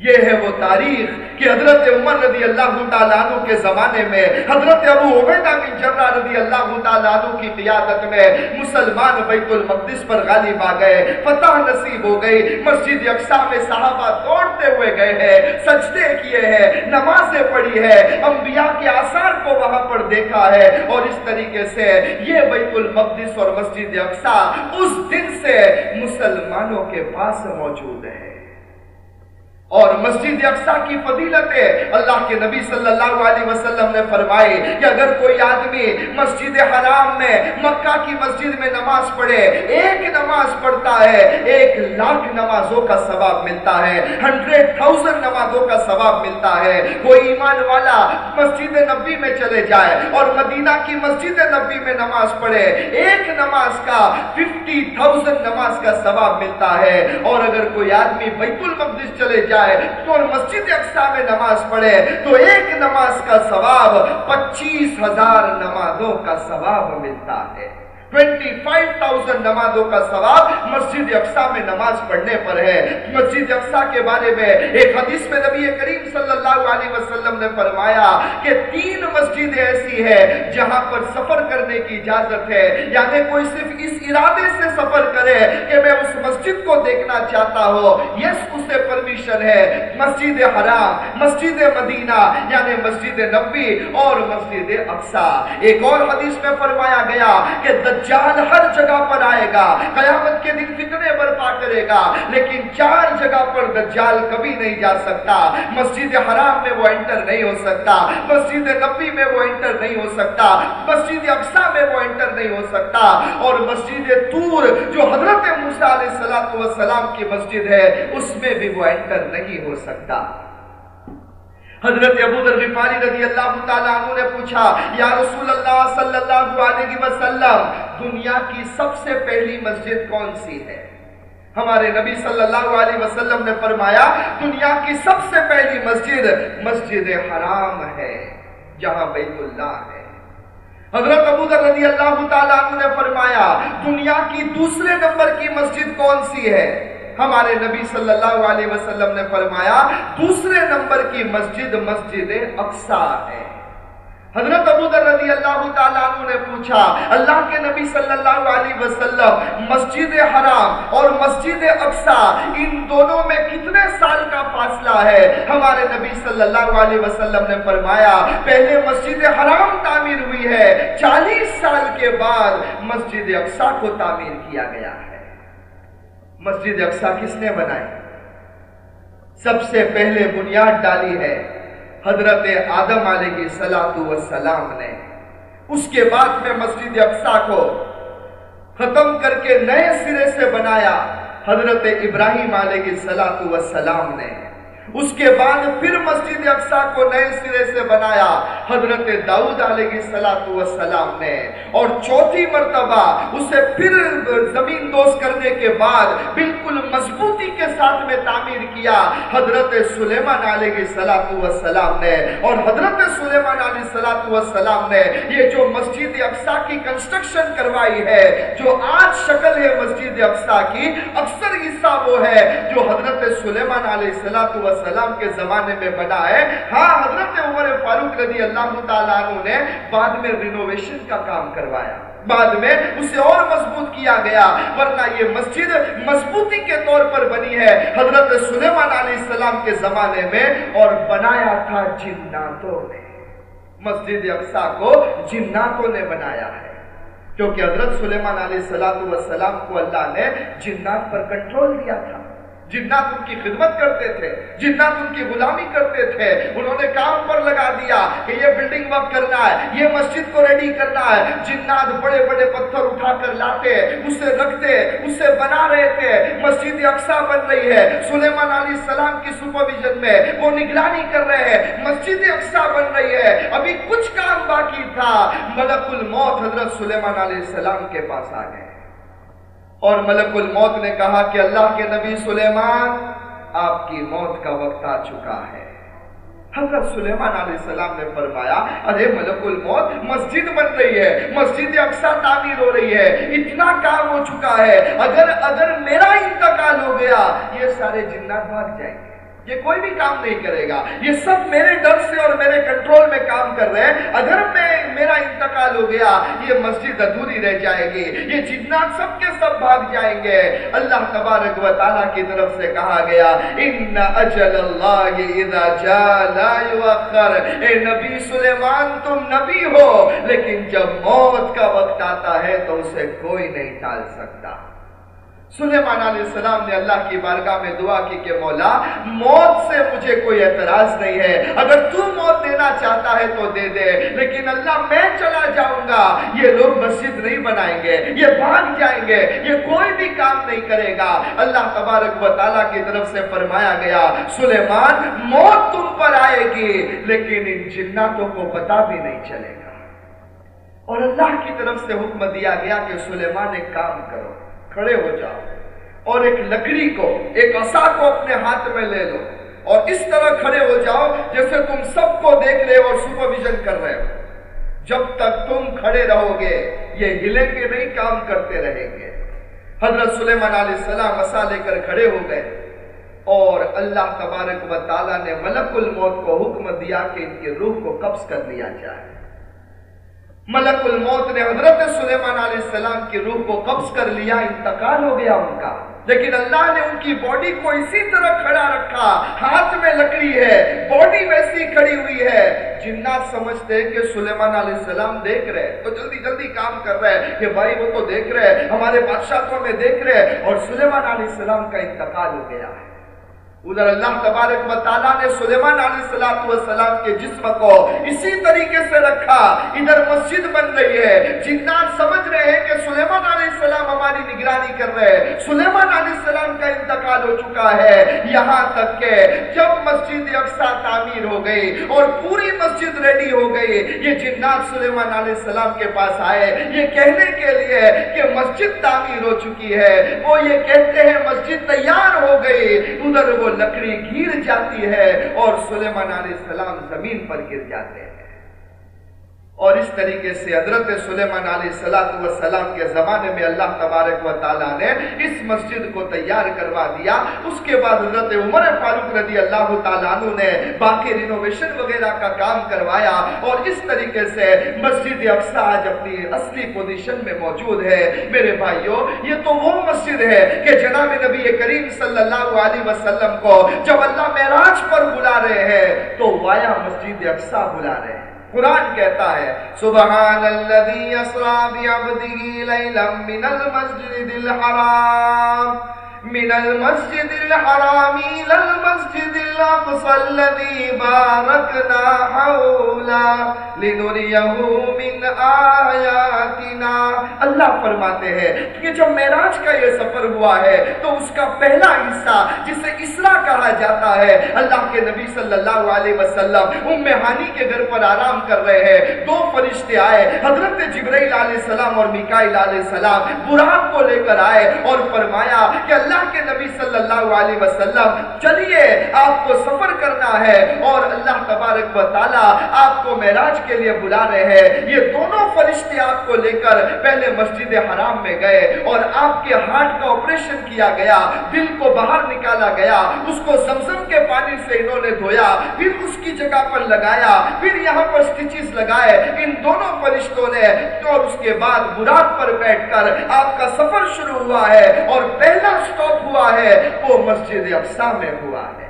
یہ ہے وہ تاریخ کہ حضرت عمر رضی اللہ تعالیٰ عنہ کے زمانے میں، حضرت ابو عبیدہ بن جرہ رضی اللہ تعالیٰ عنہ کی قیادت میں مسلمان بیت المقدس پر غالب آ گئے، فتح نصیب ہو گئی، مسجد اقصا میں صحابہ دوڑتے ہوئے گئے ہیں، سجدے کیے ہیں، نمازیں پڑھی ہے انبیاء کے آثار کو وہاں پر دیکھا ہے اور اس طریقے سے یہ بیت المقدس اور مسجد اقصا اس دن سے مسلمانوں کے پاس موجود ہے اور مسجد اقصا کی فضیلت ہے۔ اللہ کے نبی صلی اللہ علیہ وسلم نے فرمائے کہ اگر کوئی آدمی مسجد حرام میں، مکہ کی مسجد میں نماز پڑھے، ایک نماز پڑھتا ہے، ایک لاکھ نمازوں کا ثواب ملتا ہے، ہنڈریڈ تھاؤزنڈ نمازوں کا ثواب ملتا ہے۔ کوئی ایمان والا مسجد نبی میں چلے جائے اور مدینہ کی مسجد نبی میں نماز پڑھے، ایک نماز کا ففٹی تھاؤزنڈ نماز کا ثواب ملتا ہے۔ اور اگر کوئی آدمی بیت المقدس چلے جائے جائے، تو اور مسجد اقصا میں نماز پڑھے، تو ایک نماز کا ثواب پچیس ہزار نمازوں کا ثواب ملتا ہے۔ ٹوینٹی فائیو تاؤزنڈ نمازوں کا ثواب مسجد اقصا میں نماز پڑھنے پر ہے۔ مسجد اقصا کے بارے میں ایک حدیث میں نبی کریم صلی اللہ علیہ وسلم نے فرمایا کہ تین مسجد ایسی ہے جہاں پر سفر کرنے کی اجازت ہے۔ یعنی کوئی صرف اس ارادے سے سفر کرے کہ میں اس مسجد کو دیکھنا چاہتا ہوں۔ یس اسے پرمیشن ہے۔ مسجد حرام، مسجد مدینہ یعنی مسجد نبی اور مسجد اقصا ایک اور حدیث میں فرمایا گیا کہ دجال ہر جگہ پر آئے گا۔ قیامت کے دن فتنے برپا کرے گا، لیکن چار جگہ پر دجال کبھی نہیں جا سکتا۔ مسجد حرام میں وہ انٹر نہیں ہو سکتا۔ مسجد نبی میں وہ انٹر نہیں ہو سکتا۔ مسجد اقصا میں وہ انٹر نہیں ہو سکتا۔ اور مسجد تور جو حضرت موسیٰ علیہ السلام کی مسجد ہے، اس میں بھی وہ انٹر نہیں ہو سکتا۔ حضرت ابو ذر غفاری رضی اللہ تعالیٰ عنہ نے پوچھا، یا رسول اللہ صلی اللہ علیہ وسلم، دنیا کی سب سے پہلی مسجد کون سی ہے؟ ہمارے نبی صلی اللہ علیہ وسلم نے فرمایا، دنیا کی سب سے پہلی مسجد مسجد حرام ہے، جہاں بیت اللہ ہے۔ حضرت ابو ذر رضی اللہ تعالیٰ عنہ نے فرمایا، دنیا کی دوسرے نمبر کی مسجد کون سی ہے؟ ہمارے نبی صلی اللہ علیہ وسلم نے فرمایا، دوسرے نمبر کی مسجد مسجد اقصا ہے۔ حضرت ابو در رضی اللہ تعالیٰ عنہ نے پوچھا، اللہ کے نبی صلی اللہ علیہ وسلم مسجد حرام اور مسجد اقصا ان دونوں میں کتنے سال کا فاصلہ ہے؟ ہمارے نبی صلی اللہ علیہ وسلم نے فرمایا، پہلے مسجد حرام تعمیر ہوئی ہے، چالیس سال کے بعد مسجد اقصا کو تعمیر کیا گیا ہے۔ مسجد اقسا کس نے بنائی؟ سب سے پہلے بنیاد ڈالی ہے حضرت آدم علیہ السلام نے۔ اس کے بعد میں مسجد اقسا کو ختم کر کے نئے سرے سے بنایا حضرت ابراہیم علیہ السلام نے۔ اس کے بعد پھر مسجد اقصا کو نئے سرے سے بنایا۔ حضرت داؤد علیہ السلام نے۔ اور چوتھی مرتبہ اسے پھر زمین دوز کرنے کے بعد بالکل مضبوطی کے ساتھ میں تعمیر کیا۔ حضرت سلیمان علیہ السلام نے۔ اور حضرت سلیمان علیہ السلام نے۔ یہ جو مسجد اقصا کی کنسٹرکشن کروائی ہے، جو آج شکل ہے مسجد اقصا کی، اکثر حصہ وہ ہے جو حضرت سلیمان علیہ السلام السلام کے زمانے میں بنا ہے۔ ہاں حضرت عمر فاروق رضی اللہ تعالیٰ عنہ نے بعد میں رینوویشن کا کام کروایا۔ بعد میں اسے اور مضبوط کیا گیا، ورنہ یہ مسجد مضبوطی کے طور پر بنی ہے۔ حضرت سلیمان علیہ السلام کے زمانے میں اور بنایا تھا جناتوں نے۔ مسجد اقصا کو جناتوں نے بنایا ہے۔ کیونکہ حضرت سلیمان علیہ السلام کو اللہ نے جنات پر کنٹرول دیا تھا۔ جنات ان کی خدمت کرتے تھے، جنات ان کی غلامی کرتے تھے۔ انہوں نے کام پر لگا دیا کہ یہ بلڈنگ ورک کرنا ہے، یہ مسجد کو ریڈی کرنا ہے۔ جنات بڑے بڑے پتھر اٹھا کر لاتے، اسے رکھتے، اسے بنا رہے تھے۔ مسجد اقسا بن رہی ہے۔ سلیمان علیہ السلام کی سپرویژن میں وہ نگرانی کر رہے ہیں۔ مسجد اقسا بن رہی ہے۔ ابھی کچھ کام باقی تھا۔ ملک الموت حضرت سلیمان علیہ السلام کے پاس آ گئے۔ اور ملک الموت نے کہا کہ اللہ کے نبی سلیمان آپ کی موت کا وقت آ چکا ہے۔ حضرت سلیمان علیہ السلام نے فرمایا، ارے ملک الموت، مسجد بن رہی ہے، مسجد اقسا تعمیر ہو رہی ہے، اتنا کام ہو چکا ہے، اگر اگر میرا انتقال ہو گیا، یہ سارے جنات بھاگ جائیں گے۔ یہ کوئی بھی کام نہیں کرے گا۔ یہ سب میرے ڈر سے اور میرے کنٹرول میں کام کر رہے ہیں۔ اگر میں میرا انتقال ہو گیا، یہ مسجد ادھوری رہ جائے گی۔ یہ جنات سب کے سب بھاگ جائیں گے۔ اللہ تبارک و تعالیٰ کی طرف سے کہا گیا، ان اجل اللہ اذا جا لا یوخر اے نبی سلیمان، تم نبی ہو، لیکن جب موت کا وقت آتا ہے تو اسے کوئی نہیں ٹال سکتا۔ سلیمان علیہ السلام نے اللہ کی بارگاہ میں دعا کی کہ مولا، موت سے مجھے کوئی اعتراض نہیں ہے۔ اگر تو موت دینا چاہتا ہے تو دے دے، لیکن اللہ میں چلا جاؤں گا۔ یہ لوگ مسجد نہیں بنائیں گے، یہ بھاگ جائیں گے، یہ کوئی بھی کام نہیں کرے گا۔ اللہ تبارک و تعالیٰ کی طرف سے فرمایا گیا، سلیمان، موت تم پر آئے گی، لیکن ان جناتوں کو پتا بھی نہیں چلے گا۔ اور اللہ کی طرف سے حکم دیا گیا کہ سلیمان ایک کام کرو۔ کھڑے ہو جاؤ اور ایک لکڑی کو، ایک عصا کو اپنے ہاتھ میں لے لو اور اس طرح کھڑے ہو جاؤ جیسے تم سب کو دیکھ رہے ہو اور سپرویژن کر رہے ہو۔ جب تک تم کھڑے رہو گے، یہ ہلیں گے نہیں، کام کرتے رہیں گے۔ حضرت سلیمان علیہ السلام عصا لے کر کھڑے ہو گئے اور اللہ تبارک و تعالیٰ نے ملک الموت کو حکم دیا کہ ان کی روح کو قبض کر لیا جائے۔ ملک الموت نے حضرت سلیمان علیہ السلام کی روح کو قبض کر لیا، انتقال ہو گیا ان کا۔ لیکن اللہ نے ان کی باڈی کو اسی طرح کھڑا رکھا، ہاتھ میں لکڑی ہے باڈی ویسی کھڑی ہوئی ہے۔ جنات سمجھتے ہیں کہ سلیمان علیہ السلام دیکھ رہے تو جلدی جلدی کام کر رہے کہ بھائی وہ تو دیکھ رہے ہمارے بادشاہ کو ہمیں دیکھ رہے اور سلیمان علیہ السلام کا انتقال ہو گیا ہے۔ ادھر اللہ تبارک و تعالیٰ نے سلیمان علیہ السلام کے جسم کو اسی طریقے سے رکھا، ادھر مسجد بن رہی ہے۔ جنات سمجھ رہے ہیں کہ سلیمان علیہ السلام ہماری نگرانی کر رہے ہیں۔ سلیمان علیہ السلام کا انتقال ہو چکا ہے۔ یہاں تک کہ جب مسجد اقسا تعمیر ہو گئی اور پوری مسجد ریڈی ہو گئی، یہ جنات سلیمان علیہ السلام کے پاس آئے۔ یہ کہنے کے لیے کہ مسجد تعمیر ہو چکی ہے۔ وہ یہ کہتے ہیں مسجد تیار ہو گئی۔ ادھر وہ لکڑی گر جاتی ہے اور سلیمان علیہ السلام زمین پر گر جاتے ہیں۔ اور اس طریقے سے حضرت سلیمان علیہ السلام کے زمانے میں اللہ تبارک و تعالیٰ نے اس مسجد کو تیار کروا دیا۔ اس کے بعد حضرت عمر فاروق رضی اللہ تعالیٰ عنہ نے باقی رینوویشن وغیرہ کا کام کروایا اور اس طریقے سے مسجد افسا آج اپنی اصلی پوزیشن میں موجود ہے۔ میرے بھائیوں یہ تو وہ مسجد ہے کہ جناب نبی کریم صلی اللہ علیہ وسلم کو جب اللہ معراج پر بلا رہے ہیں تو وایا مسجد افسا بلا رہے ہیں۔ قرآن کہتا ہے سبحان الذي اسرا بعبده ليلا من المسجد الحرام۔ من المسجد الحرام الى المسجد الاقصى الذي باركنا حولا لنريه من آياتنا۔ اللہ فرماتے ہیں کہ جب معراج کا یہ سفر ہوا ہے، تو اس کا پہلا حصہ جسے اسرا کہا جاتا ہے، اللہ کے نبی صلی اللہ علیہ وسلم ام ہانی کے گھر پر آرام کر رہے ہیں۔ دو فرشتے آئے، حضرت جبرائیل علیہ السلام اور میکائیل علیہ السلام، براق کو لے کر آئے اور فرمایا کہ اللہ اللہ کے نبی صلی اللہ علیہ وسلم، چلیے، آپ کو سفر کرنا ہے اور اللہ تبارک و تعالی آپ کو معراج کے لیے بلا رہے ہیں۔ یہ دونوں فرشتے آپ کو لے کر پہلے مسجد حرام میں گئے اور آپ کے ہارٹ کا آپریشن کیا گیا، دل کو باہر نکالا گیا، اس کو زمزم کے پانی سے انہوں نے دھویا، پھر اس کی جگہ پر لگایا، پھر یہاں پر سٹیچز لگائے۔ ان دونوں فرشتوں نے اور اس کے بعد براق پر بیٹھ کر آپ کا سفر شروع ہوا ہے اور پہلا سٹاپ ہوا ہے، وہ مسجد افسا میں ہوا ہے۔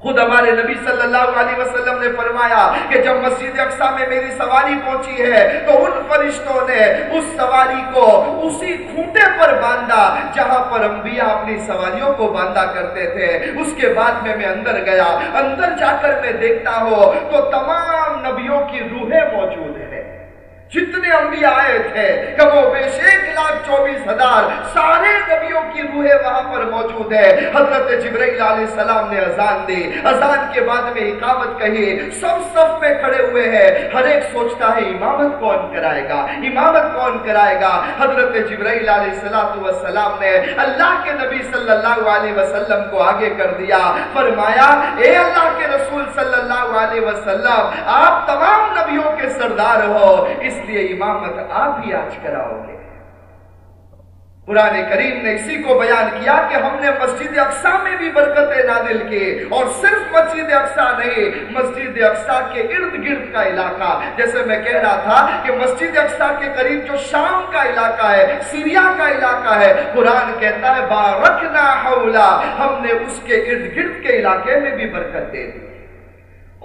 خود ہمارے نبی صلی اللہ علیہ وسلم نے فرمایا کہ جب مسجد اقسا میں میری سواری پہنچی ہے، تو ان فرشتوں نے اس سواری کو اسی کھوٹے پر باندھا، جہاں پر انبیاء اپنی سواریوں کو باندھا کرتے تھے۔ اس کے بعد میں میں اندر گیا، اندر جا کر میں دیکھتا ہوں تو تمام نبیوں کی روحیں موجود جتنے انبیاء آئے تھے کم و بیش ایک لاکھ چوبیس ہزار سارے نبیوں کی روحیں وہاں پر موجود ہے حضرت جبرائیل علیہ السلام نے ازان دی۔ ازان کے بعد میں اقامت کہی، سب سب پہ کھڑے ہوئے ہیں۔ ہر ایک سوچتا ہے، امامت کون کرائے گا؟ امامت کون کرائے گا؟ حضرت جبرائیل علیہ السلام نے اللہ کے نبی صلی اللہ علیہ وسلم کو آگے کر دیا۔ فرمایا، اے اللہ کے رسول صلی اللہ علیہ وسلم، آپ تمام نبیوں کے سردار ہو۔ اس اس لیے امامت آپ ہی آج کراؤ گے۔ قرآن کریم نے اسی کو بیان کیا کہ ہم نے مسجد اقسا میں بھی برکتیں نادل کی اور صرف مسجد اقسا نہیں، مسجد اقسا کے ارد گرد کا علاقہ۔ جیسے میں کہہ رہا تھا کہ مسجد اقسا کے قریب جو شام کا علاقہ ہے، سیریا کا علاقہ ہے، قرآن کہتا ہے، بارکنا حولا ہم نے اس کے ارد گرد کے علاقے میں بھی برکت دے دی۔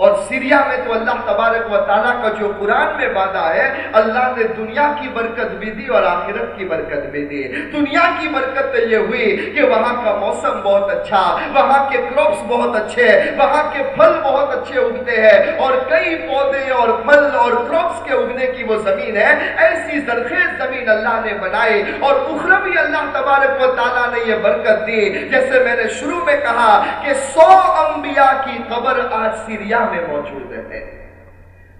اور سیریا میں تو اللہ تبارک و تعالیٰ کا جو قرآن میں وعدہ ہے، اللہ نے دنیا کی برکت بھی دی اور آخرت کی برکت بھی دی۔ دنیا کی برکت یہ ہوئی کہ وہاں کا موسم بہت اچھا وہاں کے کروپس بہت اچھے، وہاں کے پھل بہت اچھے اگتے ہیں اور کئی پودے اور پھل اور کروپس کے اگنے کی وہ زمین ہے۔ ایسی زرخیز زمین اللہ نے بنائی اور اخروی اللہ تبارک و تعالیٰ نے یہ برکت دی۔ جیسے میں نے شروع میں کہا کہ سو انبیاء کی قبر آج سیریا میں موجود ہے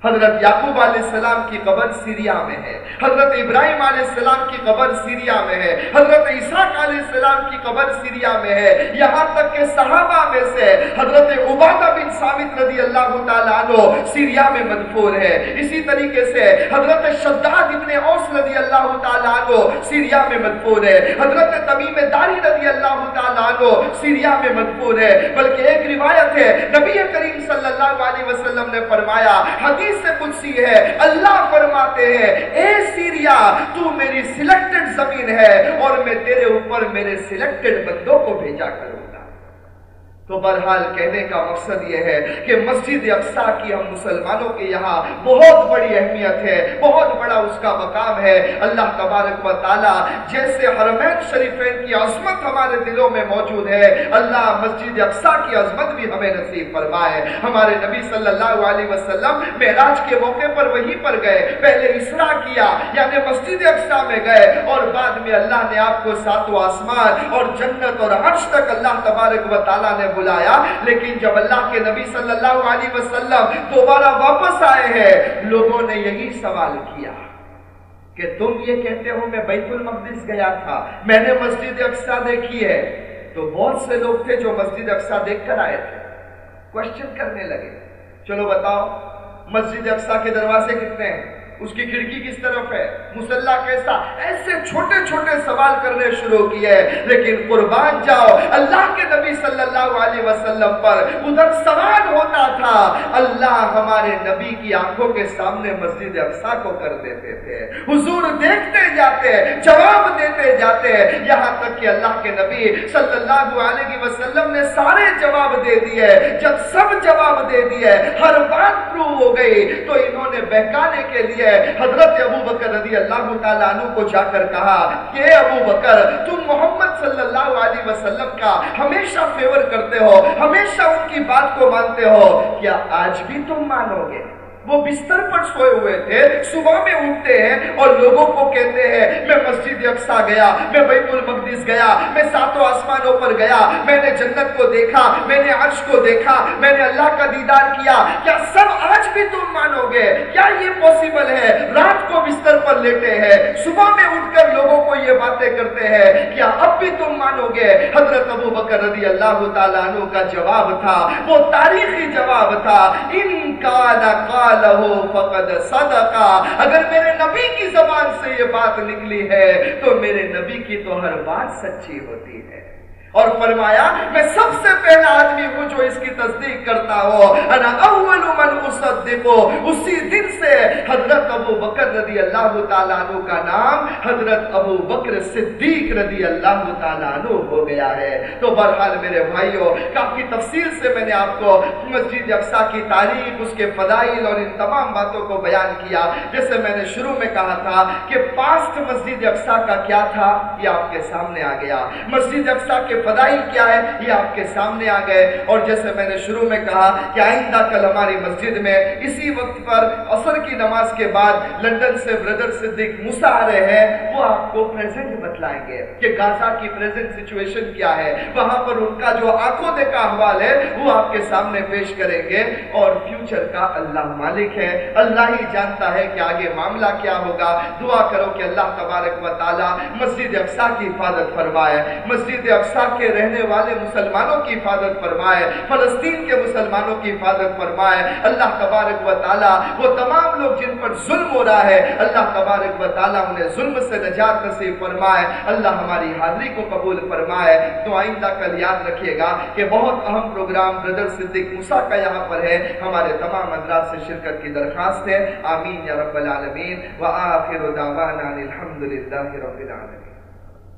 حضرت یعقوب علیہ السلام کی قبر سیریا میں ہے۔ حضرت ابراہیم علیہ السلام کی قبر سیریا میں ہے۔ حضرت عیسیٰ علیہ السلام کی قبر سیریا میں ہے۔ یہاں تک کہ صحابہ میں سے حضرت عبادہ بن ثابت رضی اللہ تعالیٰ عنہ سیریا میں مدفور ہے اسی طریقے سے حضرت شداد ابن اوس رضی اللہ تعالیٰ عنہ سیریا میں مدفور ہے حضرت تمیم داری رضی اللہ تعالیٰ عنہ سیریا میں مدفور ہے بلکہ ایک روایت ہے، نبی کریم صلی اللہ علیہ وسلم نے فرمایا، حدیث سے قدسی ہے، اللہ فرماتے ہیں، اے سیریا، تو میری سلیکٹڈ زمین ہے اور میں تیرے اوپر میرے سلیکٹڈ بندوں کو بھیجا کروں۔ تو برحال کہنے کا مقصد یہ ہے کہ مسجد اقصا کی ہم مسلمانوں کے یہاں بہت بڑی اہمیت ہے، بہت بڑا اس کا مقام ہے۔ اللہ تبارک و تعالی جیسے حرمین شریفین کی عظمت ہمارے دلوں میں موجود ہے، اللہ مسجد اقصا کی عظمت بھی ہمیں نصیب فرمائے۔ ہمارے نبی صلی اللہ علیہ وسلم معراج کے موقع پر وہیں پر گئے، پہلے اسرا کیا یعنی مسجد اقصا میں گئے، اور بعد میں اللہ نے آپ کو ساتو آسمان اور جنت اور عرش تک اللہ تبارک و تعالی نے بلایا، لیکن جب اللہ کے نبی صلی اللہ علیہ وسلم دوبارہ واپس آئے ہیں، لوگوں نے یہی سوال کیا کہ تم یہ کہتے ہو میں بیت المقدس گیا تھا، میں نے مسجد اقصا دیکھی ہے۔ تو بہت سے لوگ تھے جو مسجد اقصا دیکھ کر آئے تھے۔ کوشچن کرنے لگے۔ چلو بتاؤ، مسجد اقصا کے دروازے کتنے ہیں؟ اس کی کھڑکی کس طرف ہے؟ مسلح کیسا ایسے چھوٹے چھوٹے سوال کرنے شروع کیے. لیکن قربان جاؤ. اللہ کے نبی صلی اللہ علیہ وسلم پر ادھر سوال ہوتا تھا. اللہ ہمارے نبی کی آنکھوں کے سامنے مسجد اقصا کو کر دیتے تھے. حضور دیکھتے جاتے، جواب دیتے جاتے. یہاں تک کہ اللہ کے نبی صلی اللہ علیہ وسلم نے سارے جواب دے دیے. جب سب جواب دے دیے، ہر بات پرو ہو گئی. تو انہوں نے بہکانے کے لیے حضرت ابو بکر رضی اللہ تعالیٰ عنہ کو جا کر کہا کہ ابو بکر، تم محمد صلی اللہ علیہ وسلم کا ہمیشہ فیور کرتے ہو، ہمیشہ ان کی بات کو مانتے ہو۔ کیا آج بھی تم مانو گے؟ وہ بستر پر سوئے ہوئے تھے۔ صبح میں اٹھتے ہیں اور لوگوں کو کہتے ہیں، میں مسجد اقصا گیا، میں بیت المقدس گیا، میں ساتوں آسمانوں پر گیا، میں نے جنت کو دیکھا، میں نے عرش کو دیکھا، میں نے اللہ کا دیدار کیا۔ کیا سب آج بھی تم مانو گے؟ کیا یہ پوسیبل ہے؟ رات کو بستر پر لیٹے ہیں۔ صبح میں اٹھ کر لوگوں کو یہ باتیں کرتے ہیں، کیا اب بھی تم مانو گے؟ حضرت ابو بکر رضی اللہ تعالیٰ عنہ کا جواب تھا، وہ تاریخی جواب تھا، ان کا لہو فقد صدقا اگر میرے نبی کی زبان سے یہ بات نکلی ہے، تو میرے نبی کی تو ہر بات سچی ہوتی ہے۔ اور فرمایا، میں سب سے پہلا آدمی ہوں جو اس کی تصدیق کرتا ہو انا اول من اصدقو اسی دن سے حضرت ابو بکر رضی اللہ تعالیٰ عنہ کا نام حضرت ابو بکر صدیق رضی اللہ تعالیٰ عنہ ہو گیا ہے۔ تو بہرحال میرے بھائیوں کافی تفصیل سے میں نے آپ کو مسجد اقسا کی تاریخ، اس کے فضائل اور ان تمام باتوں کو بیان کیا۔ جیسے میں نے شروع میں کہا تھا کہ پاسٹ مسجد اقسا کا کیا تھا، یہ آپ کے سامنے آ گیا۔ مسجد اقسا کے فضائل کیا ہے؟ یہ آپ کے سامنے آ گئے۔ اور جیسے میں نے شروع میں کہا کہ آئندہ کل ہماری مسجد میں اسی وقت پر عصر کی نماز کے بعد لندن سے بردر صدیق موسیٰ آ رہے ہیں، وہ آپ کو پریزنٹ بتلائیں گے کہ گازا کی پریزنٹ سچویشن کیا ہے۔ وہاں پر ان کا جو آنکھوں دیکھا حوال ہے، وہ آپ کے سامنے پیش کریں گے۔ اور فیوچر کا اللہ مالک ہے۔ اللہ ہی جانتا ہے کہ آگے معاملہ کیا ہوگا۔ دعا کرو کہ اللہ تبارک و تعالی مسجد اقصا کی حفاظت فرمائے۔ مسجد اقصا کے رہنے والے مسلمانوں کی حفاظت فرمائے، فلسطین کے مسلمانوں کی حفاظت فرمائے۔ اللہ تبارک و تعالی وہ تمام لوگ جن پر ظلم ہو رہا ہے، اللہ تبارک و تعالی انہیں ظلم سے نجات نصیب فرمائے۔ اللہ ہماری حاضری کو قبول فرمائے۔ تو آئندہ کل یاد رکھیے گا کہ بہت اہم پروگرام برادر صدیق موسیٰ کا یہاں پر ہے۔ ہمارے تمام حضرات سے شرکت کی درخواست ہے۔ آمین یا رب العالمین۔ وآخر دعوانا الحمدللہ رب العالمین۔